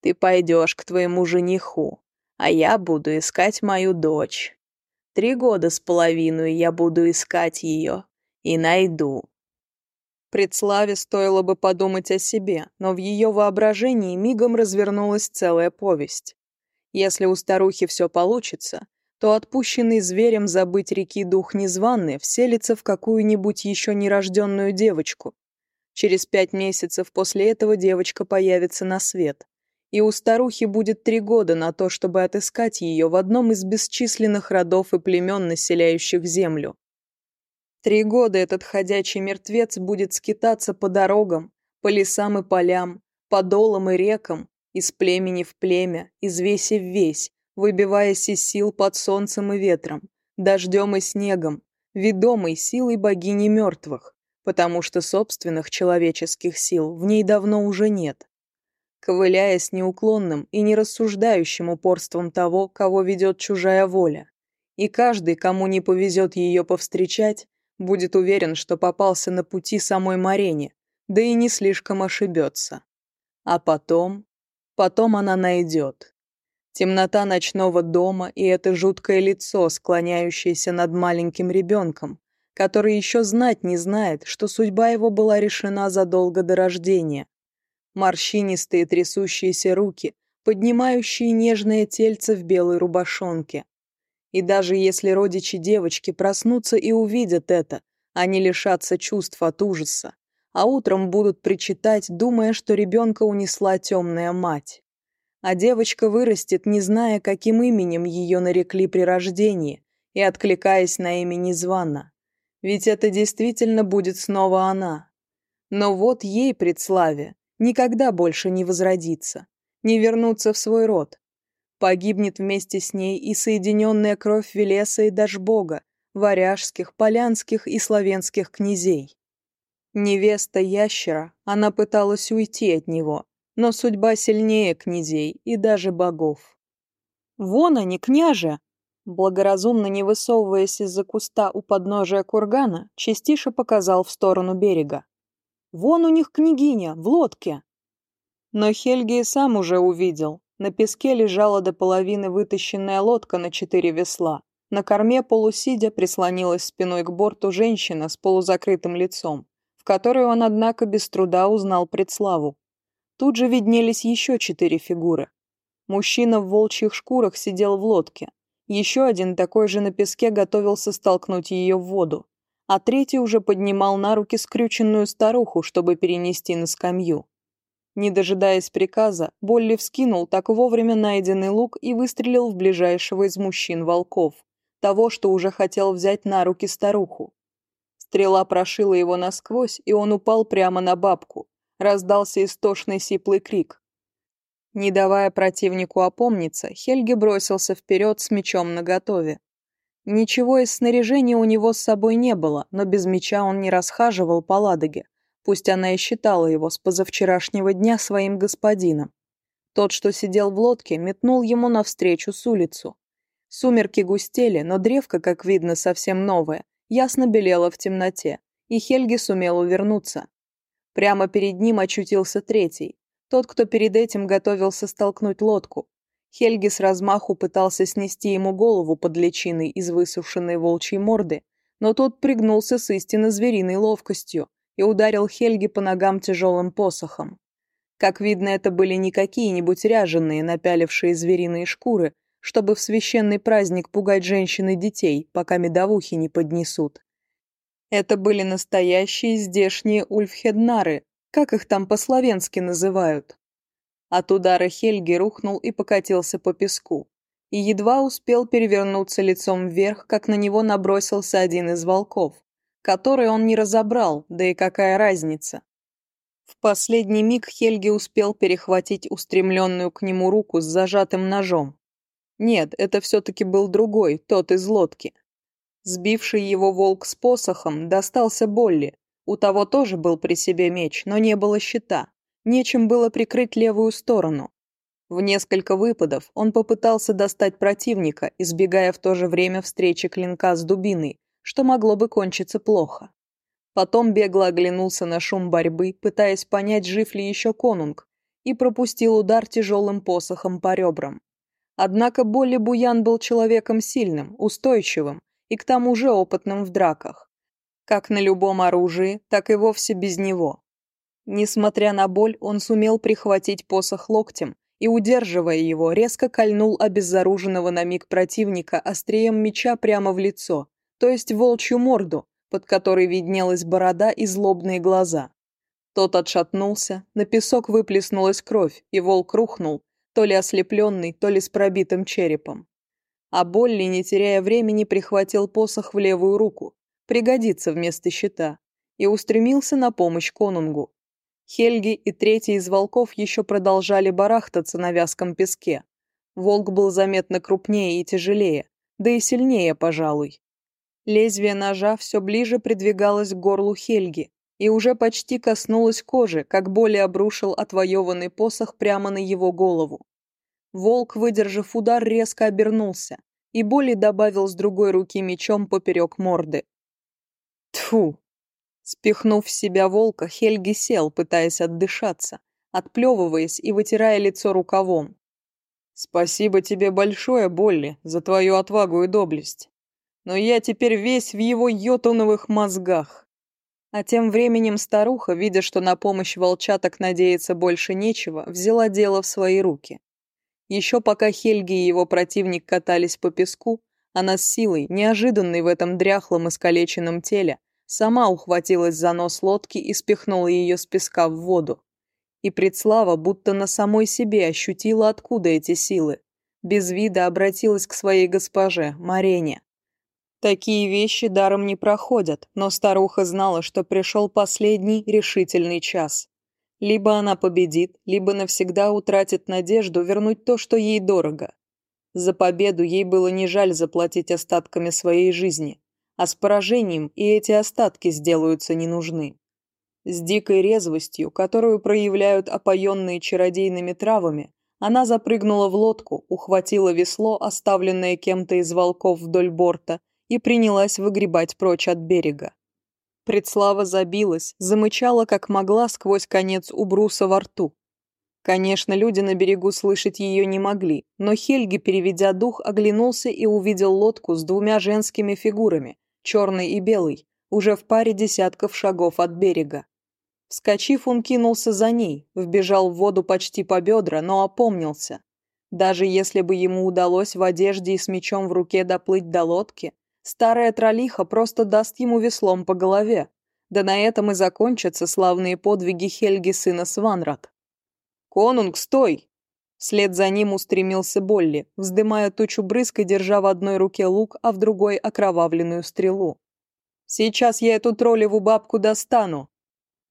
Ты пойдешь к твоему жениху, а я буду искать мою дочь. Три года с половиной я буду искать ее и найду. Предславе стоило бы подумать о себе, но в ее воображении мигом развернулась целая повесть. Если у старухи все получится, то отпущенный зверем забыть реки дух незваный вселится в какую-нибудь еще нерожденную девочку. Через пять месяцев после этого девочка появится на свет. И у старухи будет три года на то, чтобы отыскать ее в одном из бесчисленных родов и племен, населяющих землю. Три года этот ходячий мертвец будет скитаться по дорогам, по лесам и полям, по долам и рекам, из племени в племя, из веси в весь, выбиваясь из сил под солнцем и ветром, дождем и снегом, ведомой силой богини мертвых, потому что собственных человеческих сил в ней давно уже нет. Ковыляя с неуклонным и нерассуждающим упорством того, кого ведет чужая воля, и каждый, кому не повезет ее повстречать, будет уверен, что попался на пути самой Марине, да и не слишком ошибется. А потом... Потом она найдет. Темнота ночного дома и это жуткое лицо, склоняющееся над маленьким ребенком, который еще знать не знает, что судьба его была решена задолго до рождения. Морщинистые трясущиеся руки, поднимающие нежное тельце в белой рубашонке, и даже если родичи девочки проснутся и увидят это, они лишатся чувств от ужаса, а утром будут причитать, думая, что ребенка унесла темная мать. А девочка вырастет, не зная, каким именем ее нарекли при рождении, и откликаясь на имя незвана. Ведь это действительно будет снова она. Но вот ей предславе никогда больше не возродится, не вернуться в свой род, Погибнет вместе с ней и соединенная кровь Велеса и Дашбога, варяжских, полянских и славянских князей. Невеста ящера, она пыталась уйти от него, но судьба сильнее князей и даже богов. «Вон они, княже!» Благоразумно не высовываясь из-за куста у подножия кургана, Чистиша показал в сторону берега. «Вон у них княгиня, в лодке!» Но Хельги сам уже увидел, на песке лежала до половины вытащенная лодка на четыре весла. На корме полусидя прислонилась спиной к борту женщина с полузакрытым лицом, в которую он, однако, без труда узнал предславу. Тут же виднелись еще четыре фигуры. Мужчина в волчьих шкурах сидел в лодке. Еще один такой же на песке готовился столкнуть ее в воду. А третий уже поднимал на руки скрюченную старуху, чтобы перенести на скамью. Не дожидаясь приказа, Болли вскинул так вовремя найденный лук и выстрелил в ближайшего из мужчин-волков, того, что уже хотел взять на руки старуху. Стрела прошила его насквозь, и он упал прямо на бабку. Раздался истошный сиплый крик. Не давая противнику опомниться, Хельги бросился вперед с мечом наготове. Ничего из снаряжения у него с собой не было, но без меча он не расхаживал по Ладоге, Пусть она и считала его с позавчерашнего дня своим господином. Тот, что сидел в лодке, метнул ему навстречу с улицу. Сумерки густели, но древко, как видно, совсем новое, ясно белело в темноте, и Хельги сумел увернуться. Прямо перед ним очутился третий, тот, кто перед этим готовился столкнуть лодку. Хельги с размаху пытался снести ему голову под личиной из высушенной волчьей морды, но тот пригнулся с истинно звериной ловкостью, и ударил Хельги по ногам тяжелым посохом. Как видно, это были не какие-нибудь ряженые, напялившие звериные шкуры, чтобы в священный праздник пугать женщин и детей, пока медовухи не поднесут. Это были настоящие здешние ульфхеднары, как их там по-словенски называют. От удара Хельги рухнул и покатился по песку. И едва успел перевернуться лицом вверх, как на него набросился один из волков которые он не разобрал, да и какая разница. В последний миг Хельги успел перехватить устремленную к нему руку с зажатым ножом. Нет, это все-таки был другой, тот из лодки. Сбивший его волк с посохом достался Болли. У того тоже был при себе меч, но не было щита. Нечем было прикрыть левую сторону. В несколько выпадов он попытался достать противника, избегая в то же время встречи клинка с дубиной, что могло бы кончиться плохо. Потом бегло оглянулся на шум борьбы, пытаясь понять, жив ли еще конунг, и пропустил удар тяжелым посохом по ребрам. Однако Болли Буян был человеком сильным, устойчивым и к тому же опытным в драках. Как на любом оружии, так и вовсе без него. Несмотря на боль, он сумел прихватить посох локтем и, удерживая его, резко кольнул обезоруженного на миг противника острием меча прямо в лицо, то есть волчью морду, под которой виднелась борода и злобные глаза. Тот отшатнулся, на песок выплеснулась кровь, и волк рухнул, то ли ослепленный, то ли с пробитым черепом. А Болли, не теряя времени, прихватил посох в левую руку, пригодится вместо щита, и устремился на помощь конунгу. Хельги и третий из волков еще продолжали барахтаться на вязком песке. Волк был заметно крупнее и тяжелее, да и сильнее, пожалуй. Лезвие ножа все ближе придвигалось к горлу Хельги и уже почти коснулось кожи, как боли обрушил отвоеванный посох прямо на его голову. Волк, выдержав удар, резко обернулся и боли добавил с другой руки мечом поперек морды. Тфу! Спихнув в себя волка, Хельги сел, пытаясь отдышаться, отплевываясь и вытирая лицо рукавом. «Спасибо тебе большое, Болли, за твою отвагу и доблесть. Но я теперь весь в его йотуновых мозгах. А тем временем старуха, видя, что на помощь волчаток надеяться больше нечего, взяла дело в свои руки. Еще пока Хельги и его противник катались по песку, она с силой, неожиданной в этом дряхлом искалеченном теле, сама ухватилась за нос лодки и спихнула ее с песка в воду. И предслава будто на самой себе ощутила, откуда Такие вещи даром не проходят, но старуха знала, что пришел последний решительный час. Либо она победит, либо навсегда утратит надежду вернуть то, что ей дорого. За победу ей было не жаль заплатить остатками своей жизни, а с поражением и эти остатки сделаются не нужны. С дикой резвостью, которую проявляют опоенные чародейными травами, она запрыгнула в лодку, ухватила весло, оставленное кем-то из волков вдоль борта, и принялась выгребать прочь от берега. Предслава забилась, замычала как могла сквозь конец убруса во рту. Конечно, люди на берегу слышать ее не могли, но Хельги, переведя дух, оглянулся и увидел лодку с двумя женскими фигурами, черной и белой, уже в паре десятков шагов от берега. Вскочив, он кинулся за ней, вбежал в воду почти по бедра, но опомнился. Даже если бы ему удалось в одежде и с мечом в руке доплыть до лодки, Старая тролиха просто даст ему веслом по голове. Да на этом и закончатся славные подвиги Хельги сына Сванрад. «Конунг, стой!» Вслед за ним устремился Болли, вздымая тучу брызг и держа в одной руке лук, а в другой окровавленную стрелу. «Сейчас я эту троллеву бабку достану!»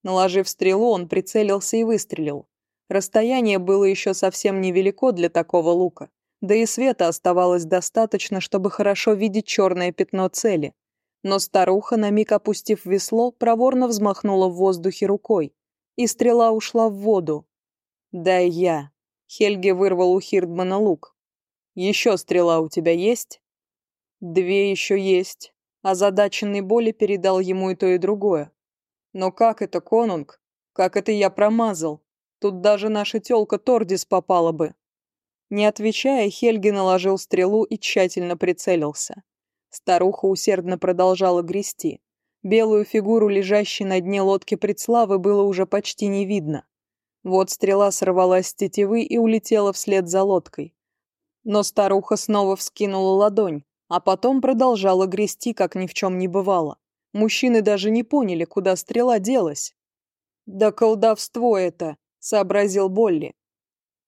Наложив стрелу, он прицелился и выстрелил. Расстояние было еще совсем невелико для такого лука. да и света оставалось достаточно, чтобы хорошо видеть черное пятно цели. Но старуха, на миг опустив весло, проворно взмахнула в воздухе рукой, и стрела ушла в воду. «Дай я». Хельги вырвал у Хирдмана лук. «Еще стрела у тебя есть?» «Две еще есть». Озадаченный Боли передал ему и то, и другое. Но как это, конунг? Как это я промазал? Тут даже Не отвечая, Хельги наложил стрелу и тщательно прицелился. Старуха усердно продолжала грести. Белую фигуру, лежащей на дне лодки предславы, было уже почти не видно. Вот стрела сорвалась с тетивы и улетела вслед за лодкой. Но старуха снова вскинула ладонь, а потом продолжала грести, как ни в чем не бывало. Мужчины даже не поняли, куда стрела делась. «Да колдовство это!» — сообразил Болли.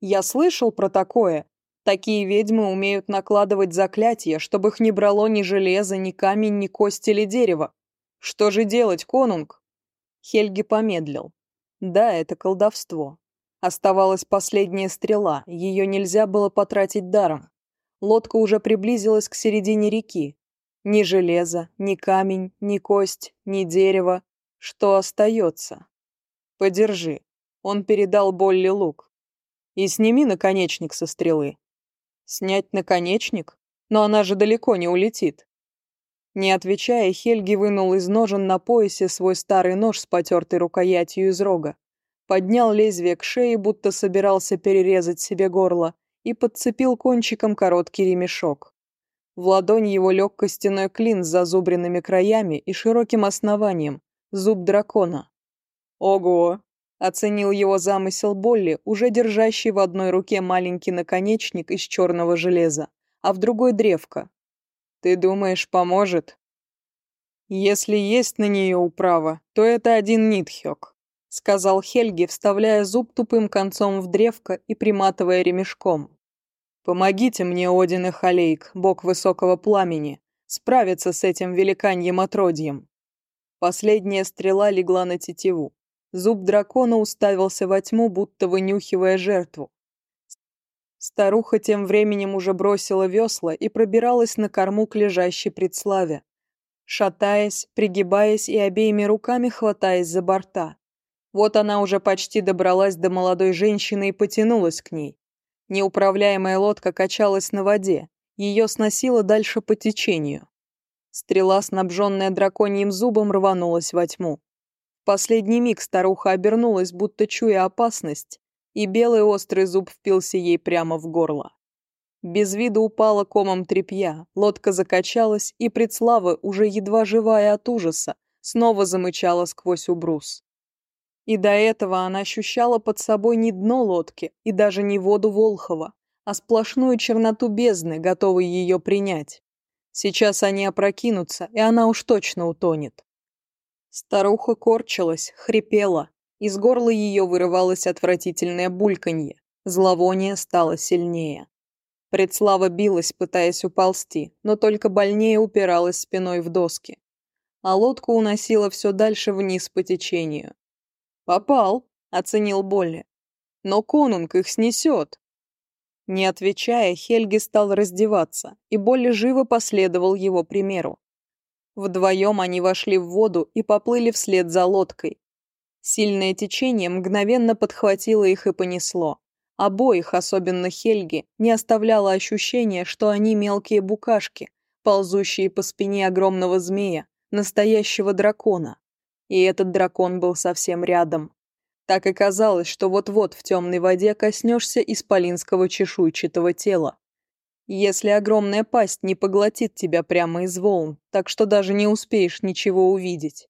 Я слышал про такое. Такие ведьмы умеют накладывать заклятия, чтобы их не брало ни железо, ни камень, ни кость или дерево. Что же делать, конунг? Хельги помедлил. Да, это колдовство. Оставалась последняя стрела, ее нельзя было потратить даром. Лодка уже приблизилась к середине реки. Ни железо, ни камень, ни кость, ни дерево. Что остается? Подержи. Он передал Болли лук и сними наконечник со стрелы». «Снять наконечник? Но она же далеко не улетит». Не отвечая, Хельги вынул из ножен на поясе свой старый нож с потертой рукоятью из рога, поднял лезвие к шее, будто собирался перерезать себе горло, и подцепил кончиком короткий ремешок. В ладонь его лег костяной клин с зазубренными краями и широким основанием, зуб дракона. «Ого!» оценил его замысел Болли, уже держащий в одной руке маленький наконечник из черного железа, а в другой — древко. «Ты думаешь, поможет?» «Если есть на нее управа, то это один Нитхёк», — сказал Хельги, вставляя зуб тупым концом в древко и приматывая ремешком. Помогите мне, Один и Халейк, бог высокого пламени, справиться с этим великаньем отродьем. Последняя стрела легла на тетиву. Зуб дракона уставился во тьму, будто вынюхивая жертву. Старуха тем временем уже бросила весла и пробиралась на корму к лежащей предславе, шатаясь, пригибаясь и обеими руками хватаясь за борта. Вот она уже почти добралась до молодой женщины и потянулась к ней. Неуправляемая лодка качалась на воде, ее сносило дальше по течению. Стрела, снабженная драконьим зубом, последний миг старуха обернулась, будто чуя опасность, и белый острый зуб впился ей прямо в горло. Без вида упала комом тряпья, лодка закачалась, и предслава, уже едва живая от ужаса, снова замычала сквозь убрус. И до этого она ощущала под собой не дно лодки и даже не воду Волхова, а сплошную черноту бездны, готовой ее принять. Сейчас они опрокинутся, и она уж точно утонет. Старуха корчилась, хрипела. Из горла ее вырывалось отвратительное бульканье. Зловоние стало сильнее. Предслава билась, пытаясь уползти, но только больнее упиралась спиной в доски. А лодку уносила все дальше вниз по течению. «Попал», — оценил Болли. «Но конунг их снесет». Не отвечая, Хельги стал раздеваться, и Болли живо последовал его примеру. Вдвоем они вошли в воду и поплыли вслед за лодкой. Сильное течение мгновенно подхватило их и понесло. Обоих, особенно Хельги, не оставляло ощущение, что они мелкие букашки, ползущие по спине огромного змея, настоящего дракона. И этот дракон был совсем рядом. Так и казалось, что вот-вот в темной воде коснешься исполинского чешуйчатого тела. Если огромная пасть не поглотит тебя прямо из волн, так что даже не успеешь ничего увидеть.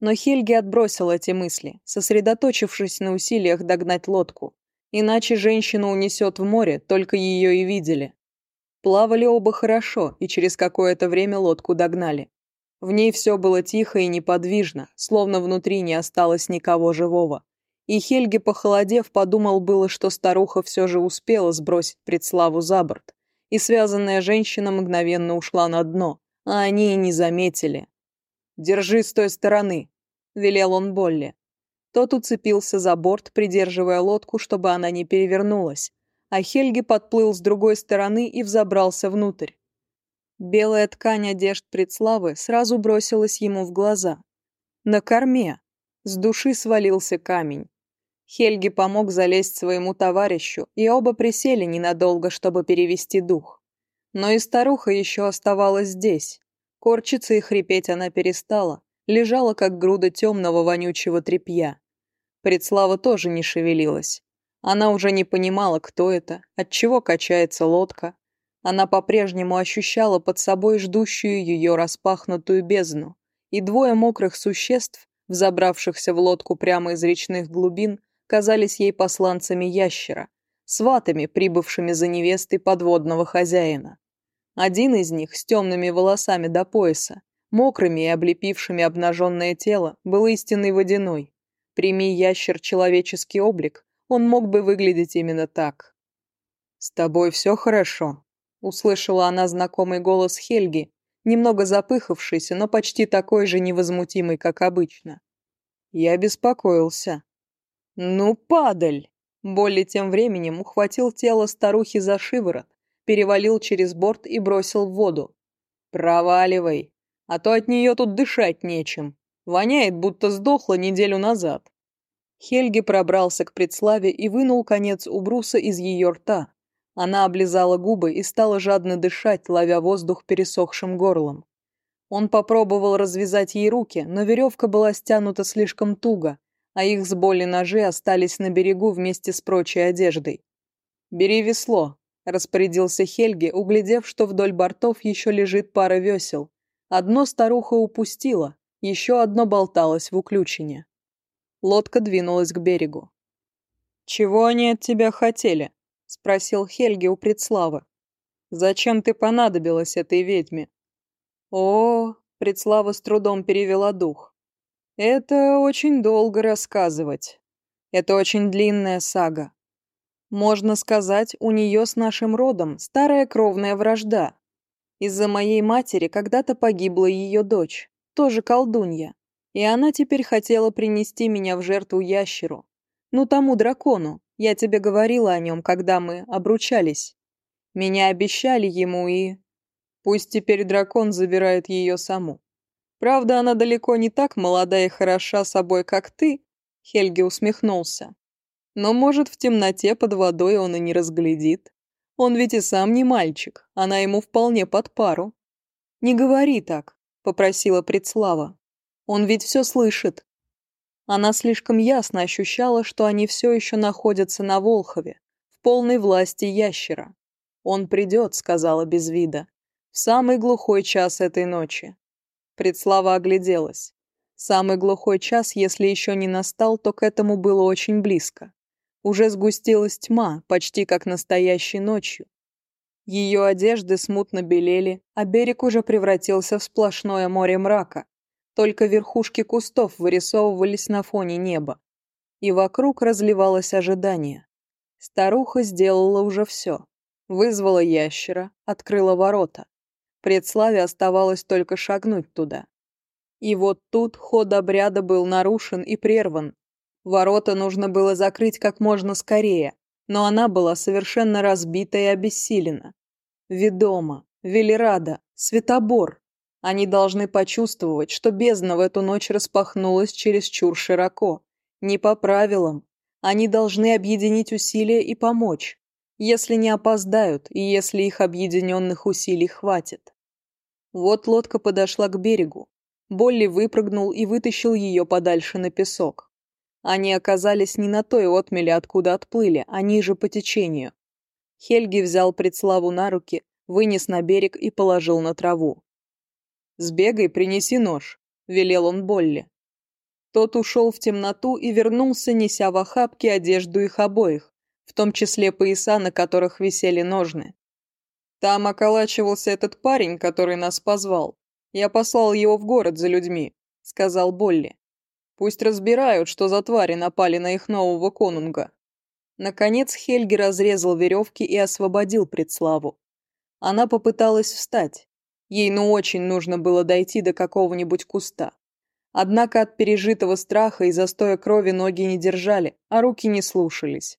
Но Хельги отбросил эти мысли, сосредоточившись на усилиях догнать лодку. Иначе женщину унесет в море, только ее и видели. Плавали оба хорошо, и через какое-то время лодку догнали. В ней все было тихо и неподвижно, словно внутри не осталось никого живого. И Хельги, похолодев, подумал было, что старуха все же успела сбросить предславу за борт, и связанная женщина мгновенно ушла на дно, а они и не заметили. «Держи с той стороны», — велел он Болли. Тот уцепился за борт, придерживая лодку, чтобы она не перевернулась, а Хельги подплыл с другой стороны и взобрался внутрь. Белая ткань одежд предславы сразу бросилась ему в глаза. На корме. С души свалился камень. Хельги помог залезть своему товарищу, и оба присели ненадолго, чтобы перевести дух. Но и старуха еще оставалась здесь. Корчиться и хрипеть она перестала, лежала как груда темного вонючего тряпья. Предслава тоже не шевелилась. Она уже не понимала, кто это, от чего качается лодка. Она по-прежнему ощущала под собой ждущую ее распахнутую бездну, и двое мокрых существ, взобравшихся в лодку прямо из речных глубин, казались ей посланцами ящера, сватами, прибывшими за невестой подводного хозяина. Один из них с темными волосами до пояса, мокрыми и облепившими обнаженное тело, был истинный водяной. Прими ящер человеческий облик, он мог бы выглядеть именно так. «С тобой все хорошо», — услышала она знакомый голос Хельги, немного запыхавшийся, но почти такой же невозмутимый, как обычно. «Я беспокоился». «Ну, падаль!» Более тем временем ухватил тело старухи за шиворот, перевалил через борт и бросил в воду. «Проваливай, а то от нее тут дышать нечем. Воняет, будто сдохла неделю назад». Хельги пробрался к предславе и вынул конец убруса из ее рта. Она облизала губы и стала жадно дышать, ловя воздух пересохшим горлом. Он попробовал развязать ей руки, но веревка была стянута слишком туго, а их с боли ножи остались на берегу вместе с прочей одеждой. «Бери весло», — распорядился Хельги, углядев, что вдоль бортов еще лежит пара весел. Одно старуха упустила, еще одно болталось в уключине. Лодка двинулась к берегу. «Чего они от тебя хотели?» — спросил Хельги у предславы. «Зачем ты понадобилась этой ведьме?» «О, — предслава с трудом перевела дух. Это очень долго рассказывать. Это очень длинная сага. Можно сказать, у нее с нашим родом старая кровная вражда. Из-за моей матери когда-то погибла ее дочь, тоже колдунья. И она теперь хотела принести меня в жертву ящеру. Ну, тому дракону, я тебе говорила о нем, когда мы обручались. Меня обещали ему и... Пусть теперь дракон забирает ее саму. Правда, она далеко не так молода и хороша собой, как ты, Хельги усмехнулся. Но, может, в темноте под водой он и не разглядит. Он ведь и сам не мальчик, она ему вполне под пару. Не говори так, попросила предслава. Он ведь все слышит. Она слишком ясно ощущала, что они все еще находятся на Волхове, в полной власти ящера. Он придет, сказала без вида, в самый глухой час этой ночи. Предслава огляделась. Самый глухой час, если еще не настал, то к этому было очень близко. Уже сгустилась тьма, почти как настоящей ночью. Ее одежды смутно белели, а берег уже превратился в сплошное море мрака. Только верхушки кустов вырисовывались на фоне неба. И вокруг разливалось ожидание. Старуха сделала уже все. Вызвала ящера, открыла ворота. Предславе оставалось только шагнуть туда. И вот тут ход обряда был нарушен и прерван. Ворота нужно было закрыть как можно скорее, но она была совершенно разбита и обессилена. Ведома, Велерада, Светобор. Они должны почувствовать, что бездна в эту ночь распахнулась чересчур широко. Не по правилам. Они должны объединить усилия и помочь, если не опоздают и если их объединенных усилий хватит. Вот лодка подошла к берегу. Болли выпрыгнул и вытащил ее подальше на песок. Они оказались не на той отмеле, откуда отплыли, а ниже по течению. Хельги взял предславу на руки, вынес на берег и положил на траву. «Сбегай, принеси нож», — велел он Болли. Тот ушел в темноту и вернулся, неся в охапке одежду их обоих, в том числе пояса, на которых висели ножны. Там околачивался этот парень, который нас позвал. Я послал его в город за людьми», — сказал Болли. «Пусть разбирают, что за твари напали на их нового конунга». Наконец Хельги разрезал веревки и освободил предславу. Она попыталась встать. Ей ну очень нужно было дойти до какого-нибудь куста. Однако от пережитого страха и застоя крови ноги не держали, а руки не слушались.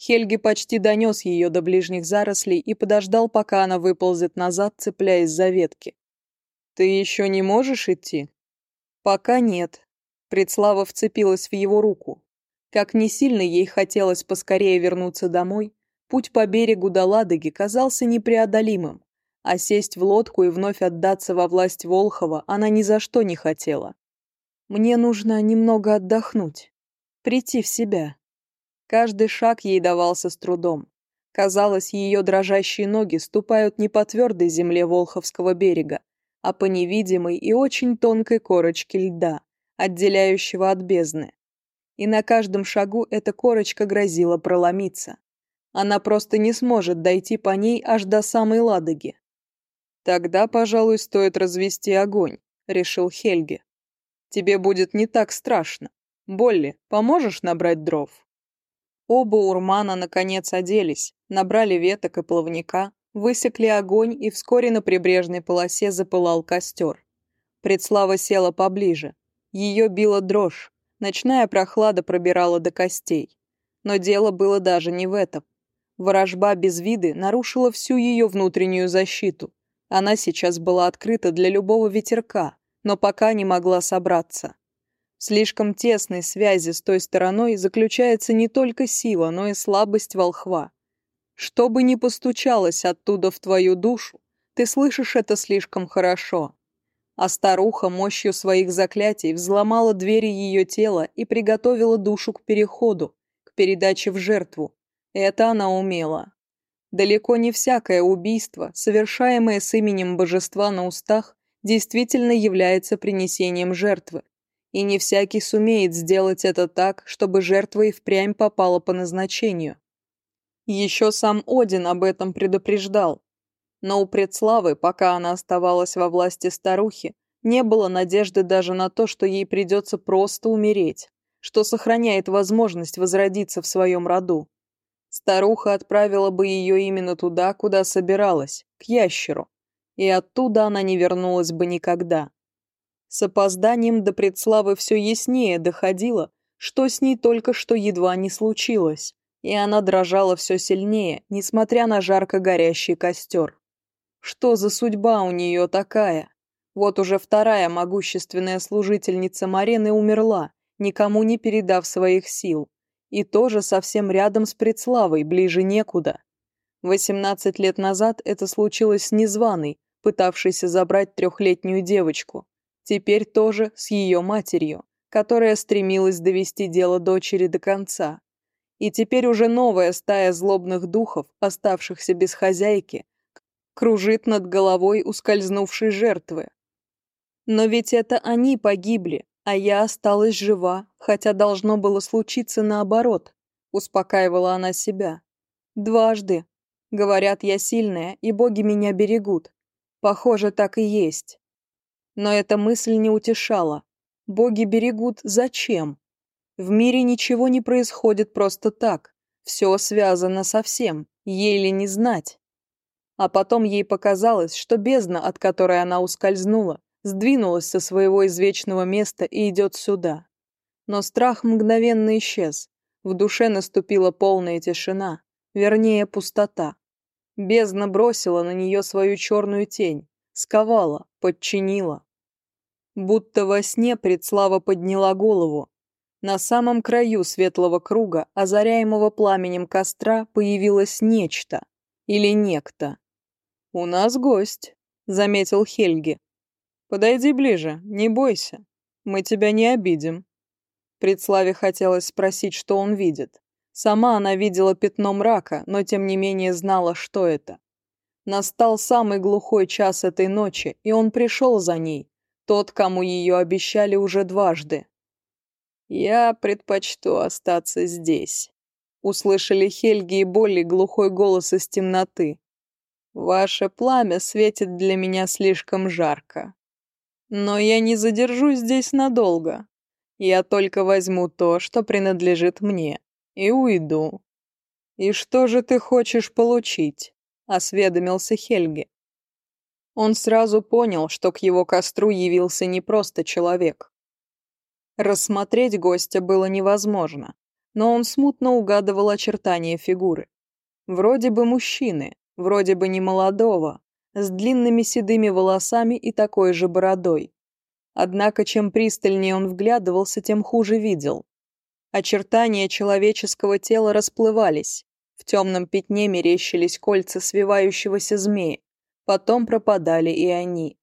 Хельги почти донес ее до ближних зарослей и подождал, пока она выползет назад, цепляясь за ветки. «Ты еще не можешь идти?» «Пока нет». Предслава вцепилась в его руку. Как не сильно ей хотелось поскорее вернуться домой, путь по берегу до Ладоги казался непреодолимым, а сесть в лодку и вновь отдаться во власть Волхова она ни за что не хотела. «Мне нужно немного отдохнуть, прийти в себя». Каждый шаг ей давался с трудом. Казалось, ее дрожащие ноги ступают не по твердой земле Волховского берега, а по невидимой и очень тонкой корочке льда, отделяющего от бездны. И на каждом шагу эта корочка грозила проломиться. Она просто не сможет дойти по ней аж до самой Ладоги. «Тогда, пожалуй, стоит развести огонь», — решил Хельги. «Тебе будет не так страшно. Болли, поможешь набрать дров?» Оба Урмана наконец оделись, набрали веток и плавника, высекли огонь, и вскоре на прибрежной полосе запылал костер. Предслава села поближе. Ее била дрожь, ночная прохлада пробирала до костей. Но дело было даже не в этом. Ворожба без виды нарушила всю ее внутреннюю защиту. Она сейчас была открыта для любого ветерка, но пока не могла собраться. Слишком тесной связи с той стороной заключается не только сила, но и слабость волхва. Что бы ни постучалось оттуда в твою душу, ты слышишь это слишком хорошо. А старуха мощью своих заклятий взломала двери ее тела и приготовила душу к переходу, к передаче в жертву. Это она умела. Далеко не всякое убийство, совершаемое с именем божества на устах, действительно является принесением жертвы, и не всякий сумеет сделать это так, чтобы жертва и впрямь попала по назначению. Еще сам Один об этом предупреждал. Но у Предславы, пока она оставалась во власти старухи, не было надежды даже на то, что ей придется просто умереть, что сохраняет возможность возродиться в своем роду. Старуха отправила бы ее именно туда, куда собиралась, к ящеру, и оттуда она не вернулась бы никогда. С опозданием до предславы все яснее доходило, что с ней только что едва не случилось и она дрожала все сильнее, несмотря на жарко горящий костер. Что за судьба у нее такая? Вот уже вторая могущественная служительница Марены умерла, никому не передав своих сил. И тоже совсем рядом с предславой, ближе некуда. Восемнадцать лет назад это случилось с незваной, пытавшейся забрать трехлетнюю девочку. теперь тоже с ее матерью, которая стремилась довести дело дочери до конца. И теперь уже новая стая злобных духов, оставшихся без хозяйки, кружит над головой ускользнувшей жертвы. Но ведь это они погибли, а я осталась жива, хотя должно было случиться наоборот, успокаивала она себя. Дважды. Говорят, я сильная, и боги меня берегут. Похоже, так и есть. Но эта мысль не утешала. Боги берегут зачем? В мире ничего не происходит просто так. Все связано со всем, еле не знать. А потом ей показалось, что бездна, от которой она ускользнула, сдвинулась со своего извечного места и идет сюда. Но страх мгновенно исчез. В душе наступила полная тишина, вернее, пустота. Бездна бросила на нее свою черную тень, сковала, подчинила будто во сне предслава подняла голову. На самом краю светлого круга, озаряемого пламенем костра, появилось нечто или некто. «У нас гость», — заметил Хельги. «Подойди ближе, не бойся. Мы тебя не обидим». Предславе хотелось спросить, что он видит. Сама она видела пятно мрака, но тем не менее знала, что это. Настал самый глухой час этой ночи, и он пришел за ней, тот, кому ее обещали уже дважды. «Я предпочту остаться здесь», — услышали Хельги и Болли глухой голос из темноты. «Ваше пламя светит для меня слишком жарко. Но я не задержусь здесь надолго. Я только возьму то, что принадлежит мне, и уйду. И что же ты хочешь получить? осведомился Хельги. Он сразу понял, что к его костру явился не просто человек. Рассмотреть гостя было невозможно, но он смутно угадывал очертания фигуры. Вроде бы мужчины, вроде бы не молодого, с длинными седыми волосами и такой же бородой. Однако чем пристальнее он вглядывался, тем хуже видел. Очертания человеческого тела расплывались. В темном пятне мерещились кольца свивающегося змея. Потом пропадали и они.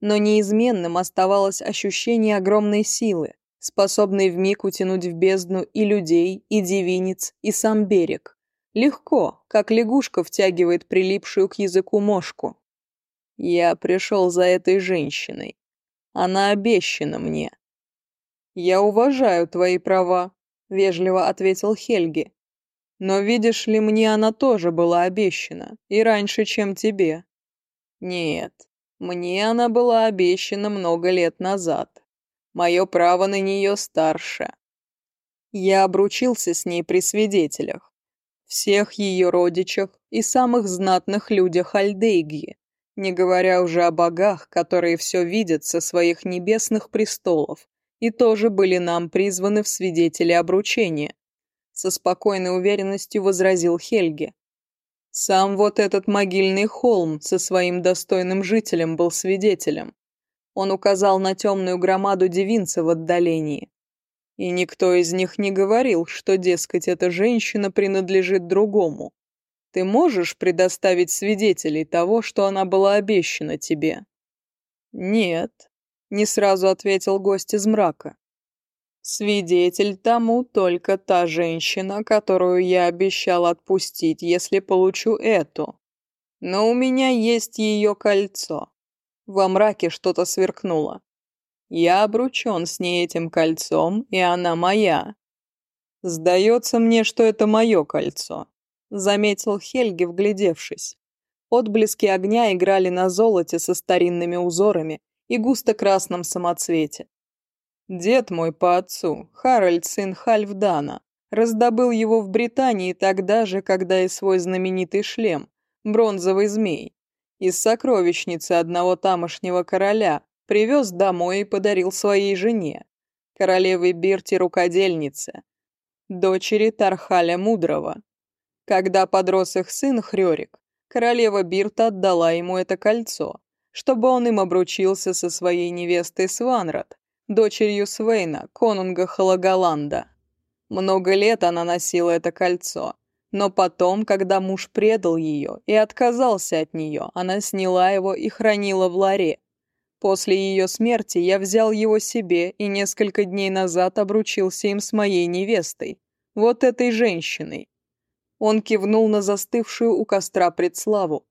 Но неизменным оставалось ощущение огромной силы, способной вмиг утянуть в бездну и людей, и девинец, и сам берег. Легко, как лягушка втягивает прилипшую к языку мошку. Я пришел за этой женщиной. Она обещана мне. «Я уважаю твои права», — вежливо ответил Хельги. «Но видишь ли, мне она тоже была обещана, и раньше, чем тебе. Нет, мне она была обещана много лет назад. Мое право на нее старше. Я обручился с ней при свидетелях, всех ее родичах и самых знатных людях Альдейги, не говоря уже о богах, которые все видят со своих небесных престолов и тоже были нам призваны в свидетели обручения. Со спокойной уверенностью возразил Хельге. Сам вот этот могильный холм со своим достойным жителем был свидетелем. Он указал на темную громаду девинца в отдалении. И никто из них не говорил, что, дескать, эта женщина принадлежит другому. Ты можешь предоставить свидетелей того, что она была обещана тебе?» «Нет», — не сразу ответил гость из мрака. свидетель тому только та женщина, которую я обещал отпустить, если получу эту. Но у меня есть ее кольцо. Во мраке что-то сверкнуло. Я обручен с ней этим кольцом, и она моя. Сдается мне, что это мое кольцо, заметил Хельги, вглядевшись. Отблески огня играли на золоте со старинными узорами и густо-красном самоцвете. Дед мой по отцу, Харальд, сын Хальфдана, раздобыл его в Британии тогда же, когда и свой знаменитый шлем, бронзовый змей, из сокровищницы одного тамошнего короля, привез домой и подарил своей жене, королеве Бирти рукодельнице, дочери Тархаля Мудрого. Когда подрос их сын Хрёрик, королева Бирта отдала ему это кольцо, чтобы он им обручился со своей невестой Сванрад, дочерью Свейна, конунга Халагаланда. Много лет она носила это кольцо, но потом, когда муж предал ее и отказался от нее, она сняла его и хранила в ларе. После ее смерти я взял его себе и несколько дней назад обручился им с моей невестой, вот этой женщиной. Он кивнул на застывшую у костра предславу.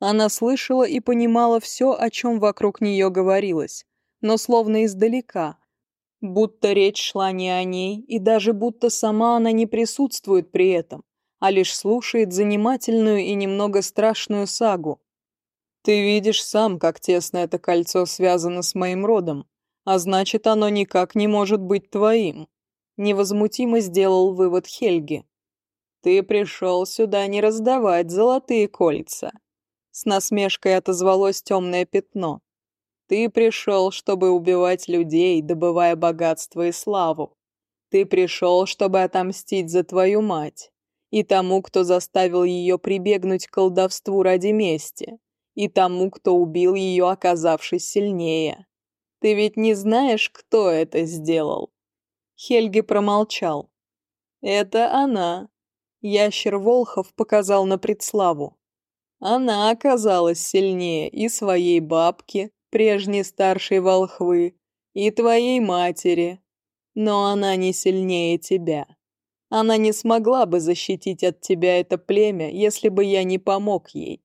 Она слышала и понимала все, о чем вокруг нее говорилось, но словно издалека, будто речь шла не о ней, и даже будто сама она не присутствует при этом, а лишь слушает занимательную и немного страшную сагу. «Ты видишь сам, как тесно это кольцо связано с моим родом, а значит, оно никак не может быть твоим», невозмутимо сделал вывод Хельги. Ты пришел сюда не раздавать золотые кольца. С насмешкой отозвалось темное пятно. Ты пришел, чтобы убивать людей, добывая богатство и славу. Ты пришел, чтобы отомстить за твою мать и тому, кто заставил ее прибегнуть к колдовству ради мести, и тому, кто убил ее, оказавшись сильнее. Ты ведь не знаешь, кто это сделал?» Хельги промолчал. «Это она», — ящер Волхов показал на предславу. «Она оказалась сильнее и своей бабки, прежней старшей волхвы, и твоей матери. Но она не сильнее тебя. Она не смогла бы защитить от тебя это племя, если бы я не помог ей.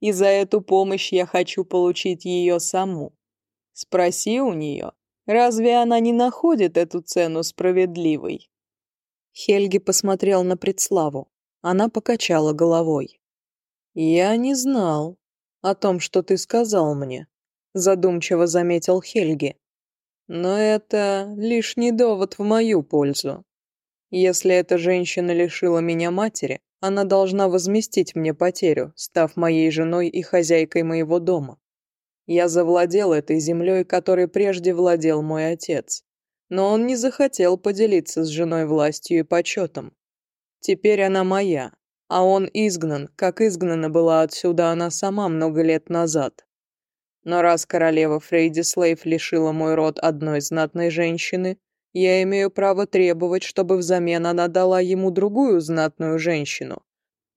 И за эту помощь я хочу получить ее саму. Спроси у нее, разве она не находит эту цену справедливой?» Хельги посмотрел на Предславу. Она покачала головой. «Я не знал о том, что ты сказал мне», задумчиво заметил Хельги. «Но это лишний довод в мою пользу. Если эта женщина лишила меня матери, она должна возместить мне потерю, став моей женой и хозяйкой моего дома. Я завладел этой землей, которой прежде владел мой отец. Но он не захотел поделиться с женой властью и почетом. Теперь она моя, а он изгнан, как изгнана была отсюда она сама много лет назад. Но раз королева Фрейди Слейв лишила мой род одной знатной женщины, я имею право требовать, чтобы взамен она дала ему другую знатную женщину,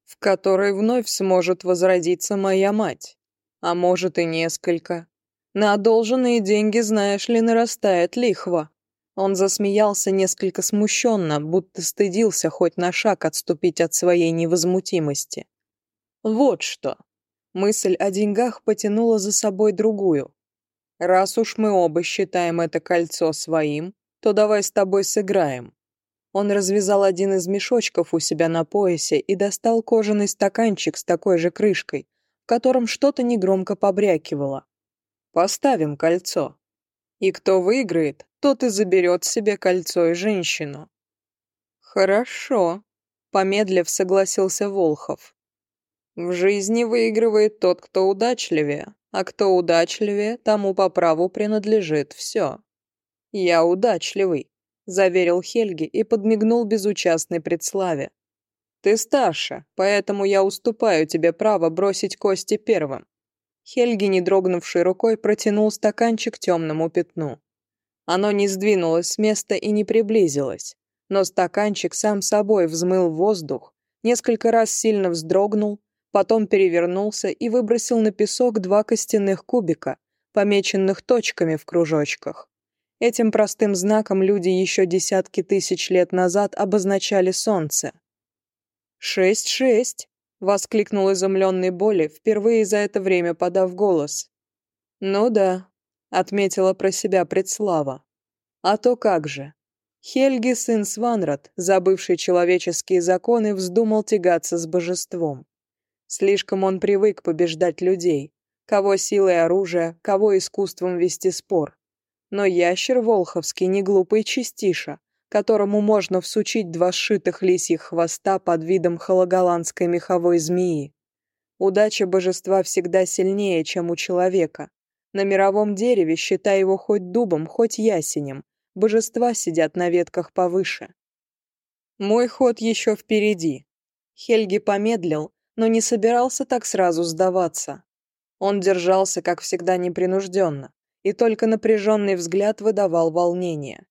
в которой вновь сможет возродиться моя мать. А может и несколько. На одолженные деньги, знаешь ли, нарастает лихва. Он засмеялся несколько смущенно, будто стыдился хоть на шаг отступить от своей невозмутимости. Вот что. Мысль о деньгах потянула за собой другую. Раз уж мы оба считаем это кольцо своим, то давай с тобой сыграем». Он развязал один из мешочков у себя на поясе и достал кожаный стаканчик с такой же крышкой, в котором что-то негромко побрякивало. «Поставим кольцо. И кто выиграет, тот и заберет себе кольцо и женщину». «Хорошо», — В Жизни выигрывает тот, кто удачливее, а кто удачливее, тому по праву принадлежит все. Я удачливый, заверил Хельги и подмигнул безучастной предславе. Ты старше, поэтому я уступаю тебе право бросить кости первым. Хельги, не дрогнувшей рукой, протянул стаканчик темному пятну. Оно не сдвинулось с места и не приблизилось, но стаканчик сам собой взмыл воздух, несколько раз сильно вздрогнул, потом перевернулся и выбросил на песок два костяных кубика, помеченных точками в кружочках. Этим простым знаком люди еще десятки тысяч лет назад обозначали солнце. «Шесть-шесть!» — воскликнул изумленный Боли, впервые за это время подав голос. «Ну да», — отметила про себя предслава. «А то как же!» Хельги, сын Сванрад, забывший человеческие законы, вздумал тягаться с божеством. Слишком он привык побеждать людей. Кого силой оружия, кого искусством вести спор. Но ящер Волховский не глупый чистиша, которому можно всучить два сшитых лисьих хвоста под видом хологоландской меховой змеи. Удача божества всегда сильнее, чем у человека. На мировом дереве, считай его хоть дубом, хоть ясенем, божества сидят на ветках повыше. Мой ход еще впереди. Хельги помедлил, но не собирался так сразу сдаваться. Он держался, как всегда, непринужденно и только напряженный взгляд выдавал волнение.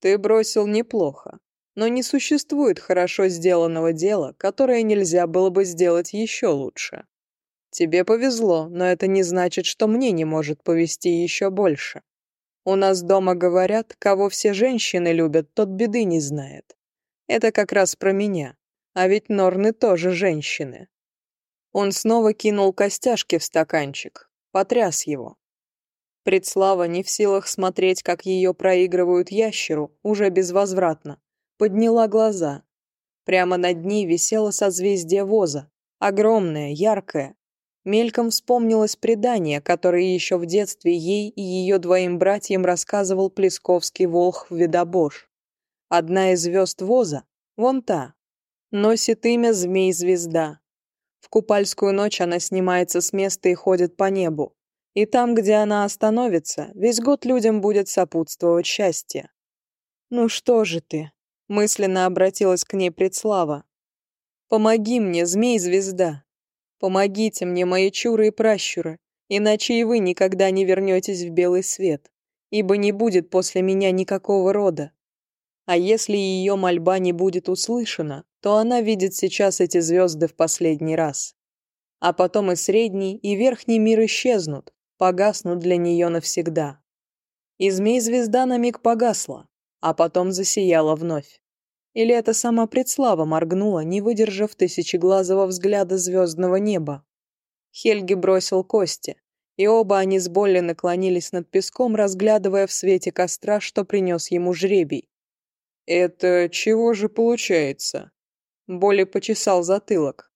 «Ты бросил неплохо, но не существует хорошо сделанного дела, которое нельзя было бы сделать еще лучше. Тебе повезло, но это не значит, что мне не может повезти еще больше. У нас дома говорят, кого все женщины любят, тот беды не знает. Это как раз про меня, а ведь Норны тоже женщины». Он снова кинул костяшки в стаканчик, потряс его. Предслава не в силах смотреть, как ее проигрывают ящеру, уже безвозвратно. Подняла глаза. Прямо над ней висело созвездие Воза. Огромное, яркое. Мельком вспомнилось предание, которое еще в детстве ей и ее двоим братьям рассказывал Плесковский волх Ведобош. Одна из звезд Воза, вон та, носит имя Змей-звезда. В купальскую ночь она снимается с места и ходит по небу. И там, где она остановится, весь год людям будет сопутствовать счастье. «Ну что же ты?» — мысленно обратилась к ней предслава. «Помоги мне, змей-звезда! Помогите мне, мои чуры и пращуры, иначе и вы никогда не вернетесь в белый свет, ибо не будет после меня никакого рода. А если ее мольба не будет услышана, то она видит сейчас эти звезды в последний раз. А потом и средний, и верхний мир исчезнут, погаснут для нее навсегда. И змей-звезда на миг погасла, а потом засияла вновь. Или это сама предслава моргнула, не выдержав тысячеглазого взгляда звездного неба. Хельги бросил кости, и оба они с болью наклонились над песком, разглядывая в свете костра, что принес ему жребий. Это чего же получается? Боли почесал затылок.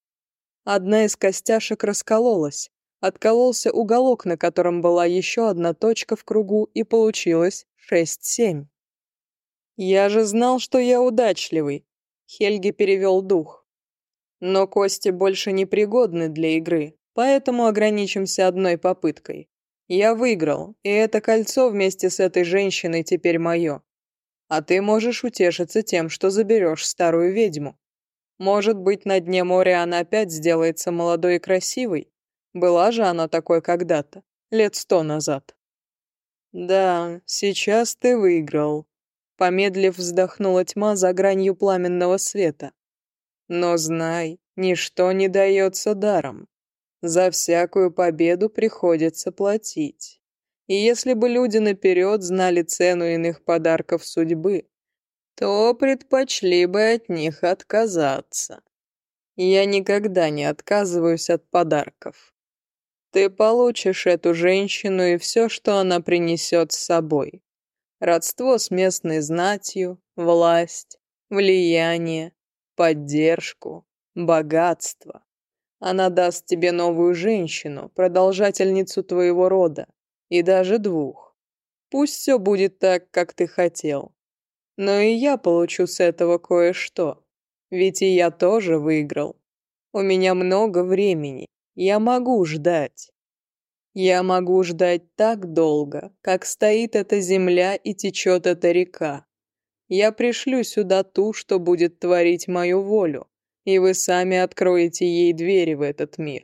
Одна из костяшек раскололась. Откололся уголок, на котором была еще одна точка в кругу, и получилось шесть семь. «Я же знал, что я удачливый», — Хельги перевел дух. «Но кости больше не пригодны для игры, поэтому ограничимся одной попыткой. Я выиграл, и это кольцо вместе с этой женщиной теперь мое. А ты можешь утешиться тем, что заберешь старую ведьму. Может быть, на дне моря она опять сделается молодой и красивой, была же она такой когда-то, лет сто назад. Да, сейчас ты выиграл. Помедлив вздохнула тьма за гранью пламенного света. Но знай, ничто И если бы люди наперед знали цену иных подарков судьбы, то предпочли бы от них отказаться. Я никогда не отказываюсь от подарков. Ты получишь эту женщину и все, что она принесет с собой. Родство с местной знатью, власть, влияние, поддержку, богатство. Она даст тебе новую женщину, продолжательницу твоего рода и даже двух. Пусть все будет так, как ты хотел. Но и я получу с этого кое-что. Ведь и я тоже выиграл. У меня много времени. Я могу ждать. Я могу ждать так долго, как стоит эта земля и течет эта река. Я пришлю сюда ту, что будет творить мою волю, и вы сами откроете ей двери в этот мир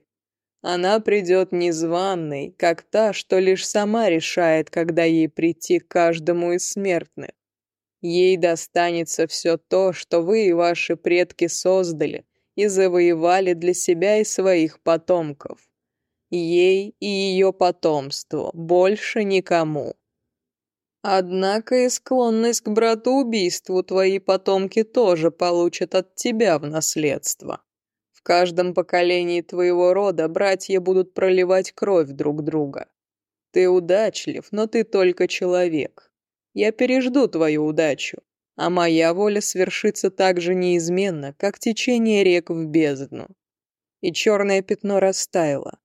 она придет незваной, как та, что лишь сама решает, когда ей прийти к каждому из смертных. Ей достанется все то, что вы и ваши предки создали и завоевали для себя и своих потомков. Ей и ее потомству, больше никому. Однако и склонность к братоубийству твои потомки тоже получат от тебя в наследство каждом поколении твоего рода братья будут проливать кровь друг друга. Ты удачлив, но ты только человек. Я пережду твою удачу, а моя воля свершится так же неизменно, как течение рек в бездну. И черное пятно растаяло.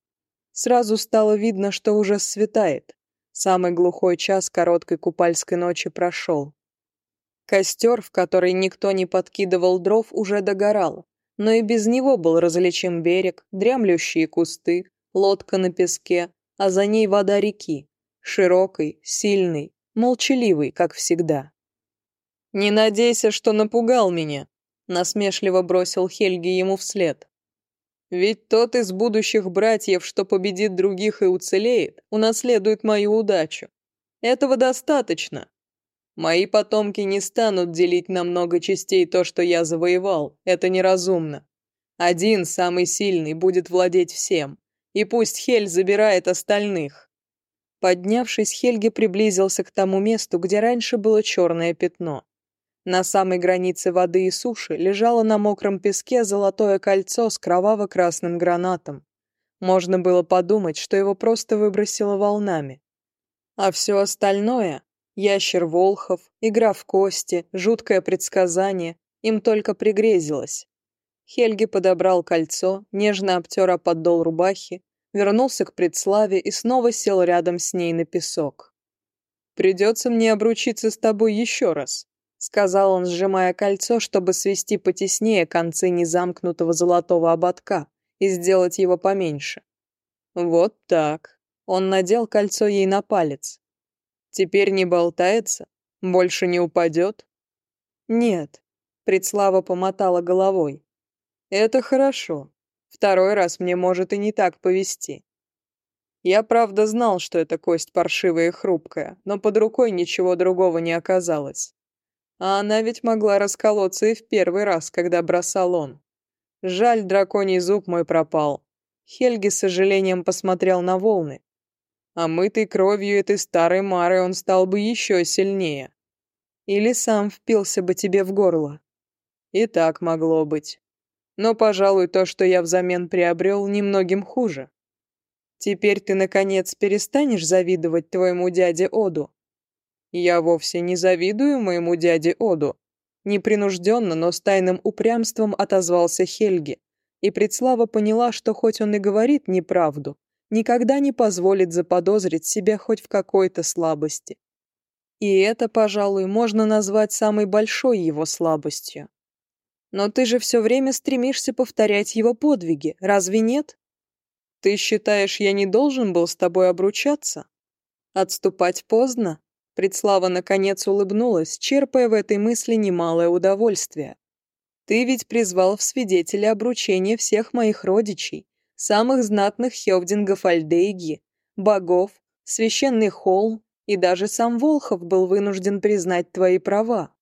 Сразу стало видно, что уже светает. Самый глухой час короткой купальской ночи прошел. Костер, в который никто не подкидывал дров, уже догорал. но и без него был различим берег, дремлющие кусты, лодка на песке, а за ней вода реки, широкой, сильной, молчаливой, как всегда. «Не надейся, что напугал меня», — насмешливо бросил Хельги ему вслед. «Ведь тот из будущих братьев, что победит других и уцелеет, унаследует мою удачу. Этого достаточно. Мои потомки не станут делить на много частей то, что я завоевал. Это неразумно. Один, самый сильный, будет владеть всем. И пусть Хель забирает остальных. Поднявшись, Хельги приблизился к тому месту, где раньше было черное пятно. На самой границе воды и суши лежало на мокром песке золотое кольцо с кроваво-красным гранатом. Можно было подумать, что его просто выбросило волнами. А все остальное ящер Волхов, игра в кости, жуткое предсказание — им только пригрезилось. Хельги подобрал кольцо, нежно обтер подол рубахи, вернулся к предславе и снова сел рядом с ней на песок. «Придется мне обручиться с тобой еще раз», сказал он, сжимая кольцо, чтобы свести потеснее концы незамкнутого золотого ободка и сделать его поменьше. Вот так. Он надел кольцо ей на палец. Теперь не болтается? Больше не упадет? Нет. Предслава помотала головой. Это хорошо. Второй раз мне может и не так повезти. Я правда знал, что эта кость паршивая и хрупкая, но под рукой ничего другого не оказалось. А она ведь могла расколоться и в первый раз, когда бросал он. Жаль, драконий зуб мой пропал. Хельги с сожалением посмотрел на волны, А мытый кровью этой старой Мары он стал бы еще сильнее. Или сам впился бы тебе в горло. И так могло быть. Но, пожалуй, то, что я взамен приобрел, немногим хуже. Теперь ты, наконец, перестанешь завидовать твоему дяде Оду. Я вовсе не завидую моему дяде Оду. Непринужденно, но с тайным упрямством отозвался Хельги. И Предслава поняла, что хоть он и говорит неправду, никогда не позволит заподозрить себя хоть в какой-то слабости. И это, пожалуй, можно назвать самой большой его слабостью. Но ты же все время стремишься повторять его подвиги, разве нет? Ты считаешь, я не должен был с тобой обручаться? Отступать поздно? Предслава наконец улыбнулась, черпая в этой мысли немалое удовольствие. Ты ведь призвал в свидетели обручения всех моих родичей самых знатных хевдин Альдейги, богов, священный холм и даже сам Волхов был вынужден признать твои права.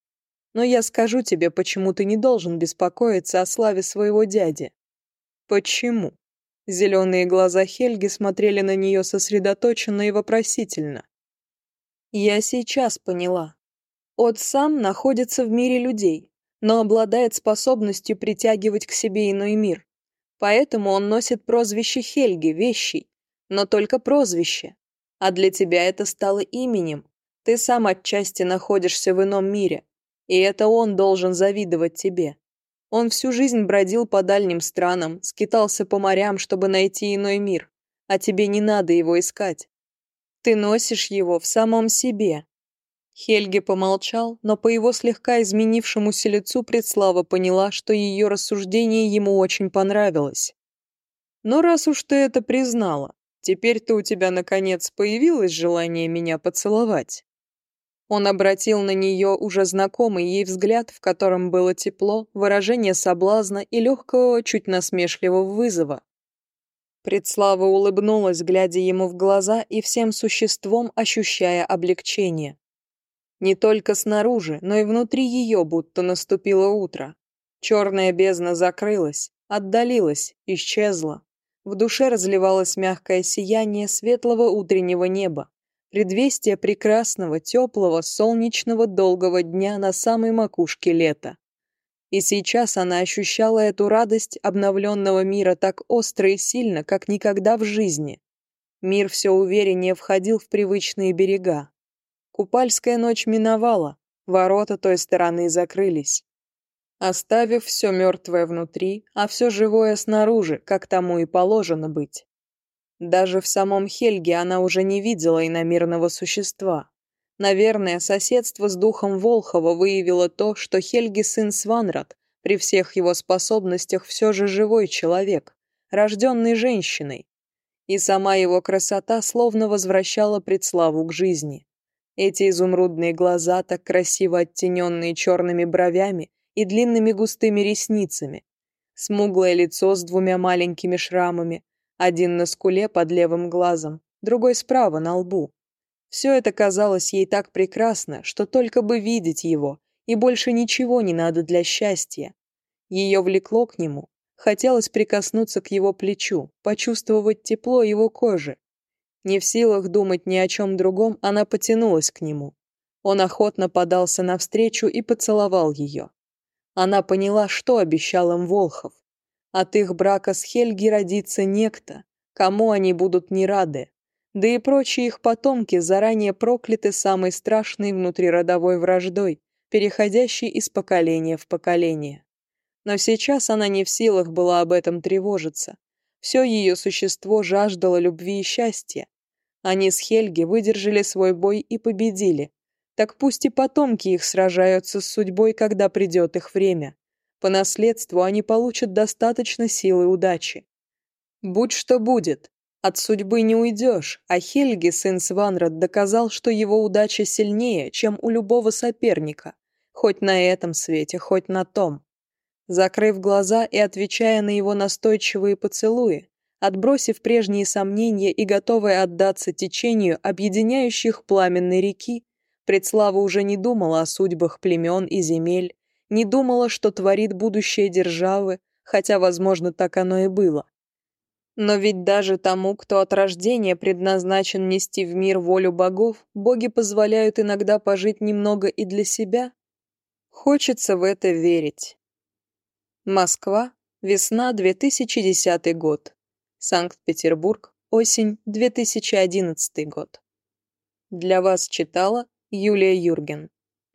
Но я скажу тебе, почему ты не должен беспокоиться о славе своего дяди. Почему? Зеленые глаза Хельги смотрели на нее сосредоточенно и вопросительно. Я сейчас поняла. От сам находится в мире людей, но обладает способностью притягивать к себе иной мир поэтому он носит прозвище Хельги, Вещий, но только прозвище. А для тебя это стало именем. Ты сам отчасти находишься в ином мире, и это он должен завидовать тебе. Он всю жизнь бродил по дальним странам, скитался по морям, чтобы найти иной мир, а тебе не надо его искать. Ты носишь его в самом себе, Хельги помолчал, но по его слегка изменившемуся лицу Предслава поняла, что ее рассуждение ему очень понравилось. «Но раз уж ты это признала, теперь-то у тебя, наконец, появилось желание меня поцеловать». Он обратил на нее уже знакомый ей взгляд, в котором было тепло, выражение соблазна и легкого, чуть насмешливого вызова. Предслава улыбнулась, глядя ему в глаза и всем существом ощущая облегчение. Не только снаружи, но и внутри ее будто наступило утро. Черная бездна закрылась, отдалилась, исчезла. В душе разливалось мягкое сияние светлого утреннего неба предвестие прекрасного, теплого, солнечного, долгого дня на самой макушке лета. И сейчас она ощущала эту радость обновленного мира так остро и сильно, как никогда в жизни. Мир все увереннее входил в привычные берега. Купальская ночь миновала, ворота той стороны закрылись. Оставив все мертвое внутри, а все живое снаружи, как тому и положено быть. Даже в самом Хельге она уже не видела иномирного существа. Наверное, соседство с духом Волхова выявило то, что Хельги сын Сванрат, при всех его способностях все же живой человек, рожденный женщиной. И сама его красота словно возвращала предславу к жизни. Эти изумрудные глаза, так красиво оттененные черными бровями и длинными густыми ресницами. Смуглое лицо с двумя маленькими шрамами, один на скуле под левым глазом, другой справа на лбу. Все это казалось ей так прекрасно, что только бы видеть его, и больше ничего не надо для счастья. Ее влекло к нему, хотелось прикоснуться к его плечу, почувствовать тепло его кожи, не в силах думать ни о чем другом, она потянулась к нему. Он охотно подался навстречу и поцеловал ее. Она поняла, что обещал им Волхов. От их брака с Хельги родится некто, кому они будут не рады. Да и прочие их потомки заранее прокляты самой страшной внутриродовой враждой, переходящей из поколения в поколение. Но сейчас она не в силах была об этом тревожиться все ее существо жаждало любви и счастья. Они с Хельги выдержали свой бой и победили. Так пусть и потомки их сражаются с судьбой, когда придет их время. По наследству они получат достаточно силы и удачи. Будь что будет, от судьбы не уйдешь, а Хельги, сын Сванрад, доказал, что его удача сильнее, чем у любого соперника, хоть на этом свете, хоть на том. Закрыв глаза и отвечая на его настойчивые поцелуи, отбросив прежние сомнения и готовая отдаться течению объединяющих пламенной реки, Предслава уже не думала о судьбах племен и земель, не думала, что творит будущее державы, хотя, возможно, так оно и было. Но ведь даже тому, кто от рождения предназначен нести в мир волю богов, боги позволяют иногда пожить немного и для себя. Хочется в это верить. Москва, весна 2010 год. Санкт-Петербург, осень 2011 год. Для вас читала Юлия Юрген.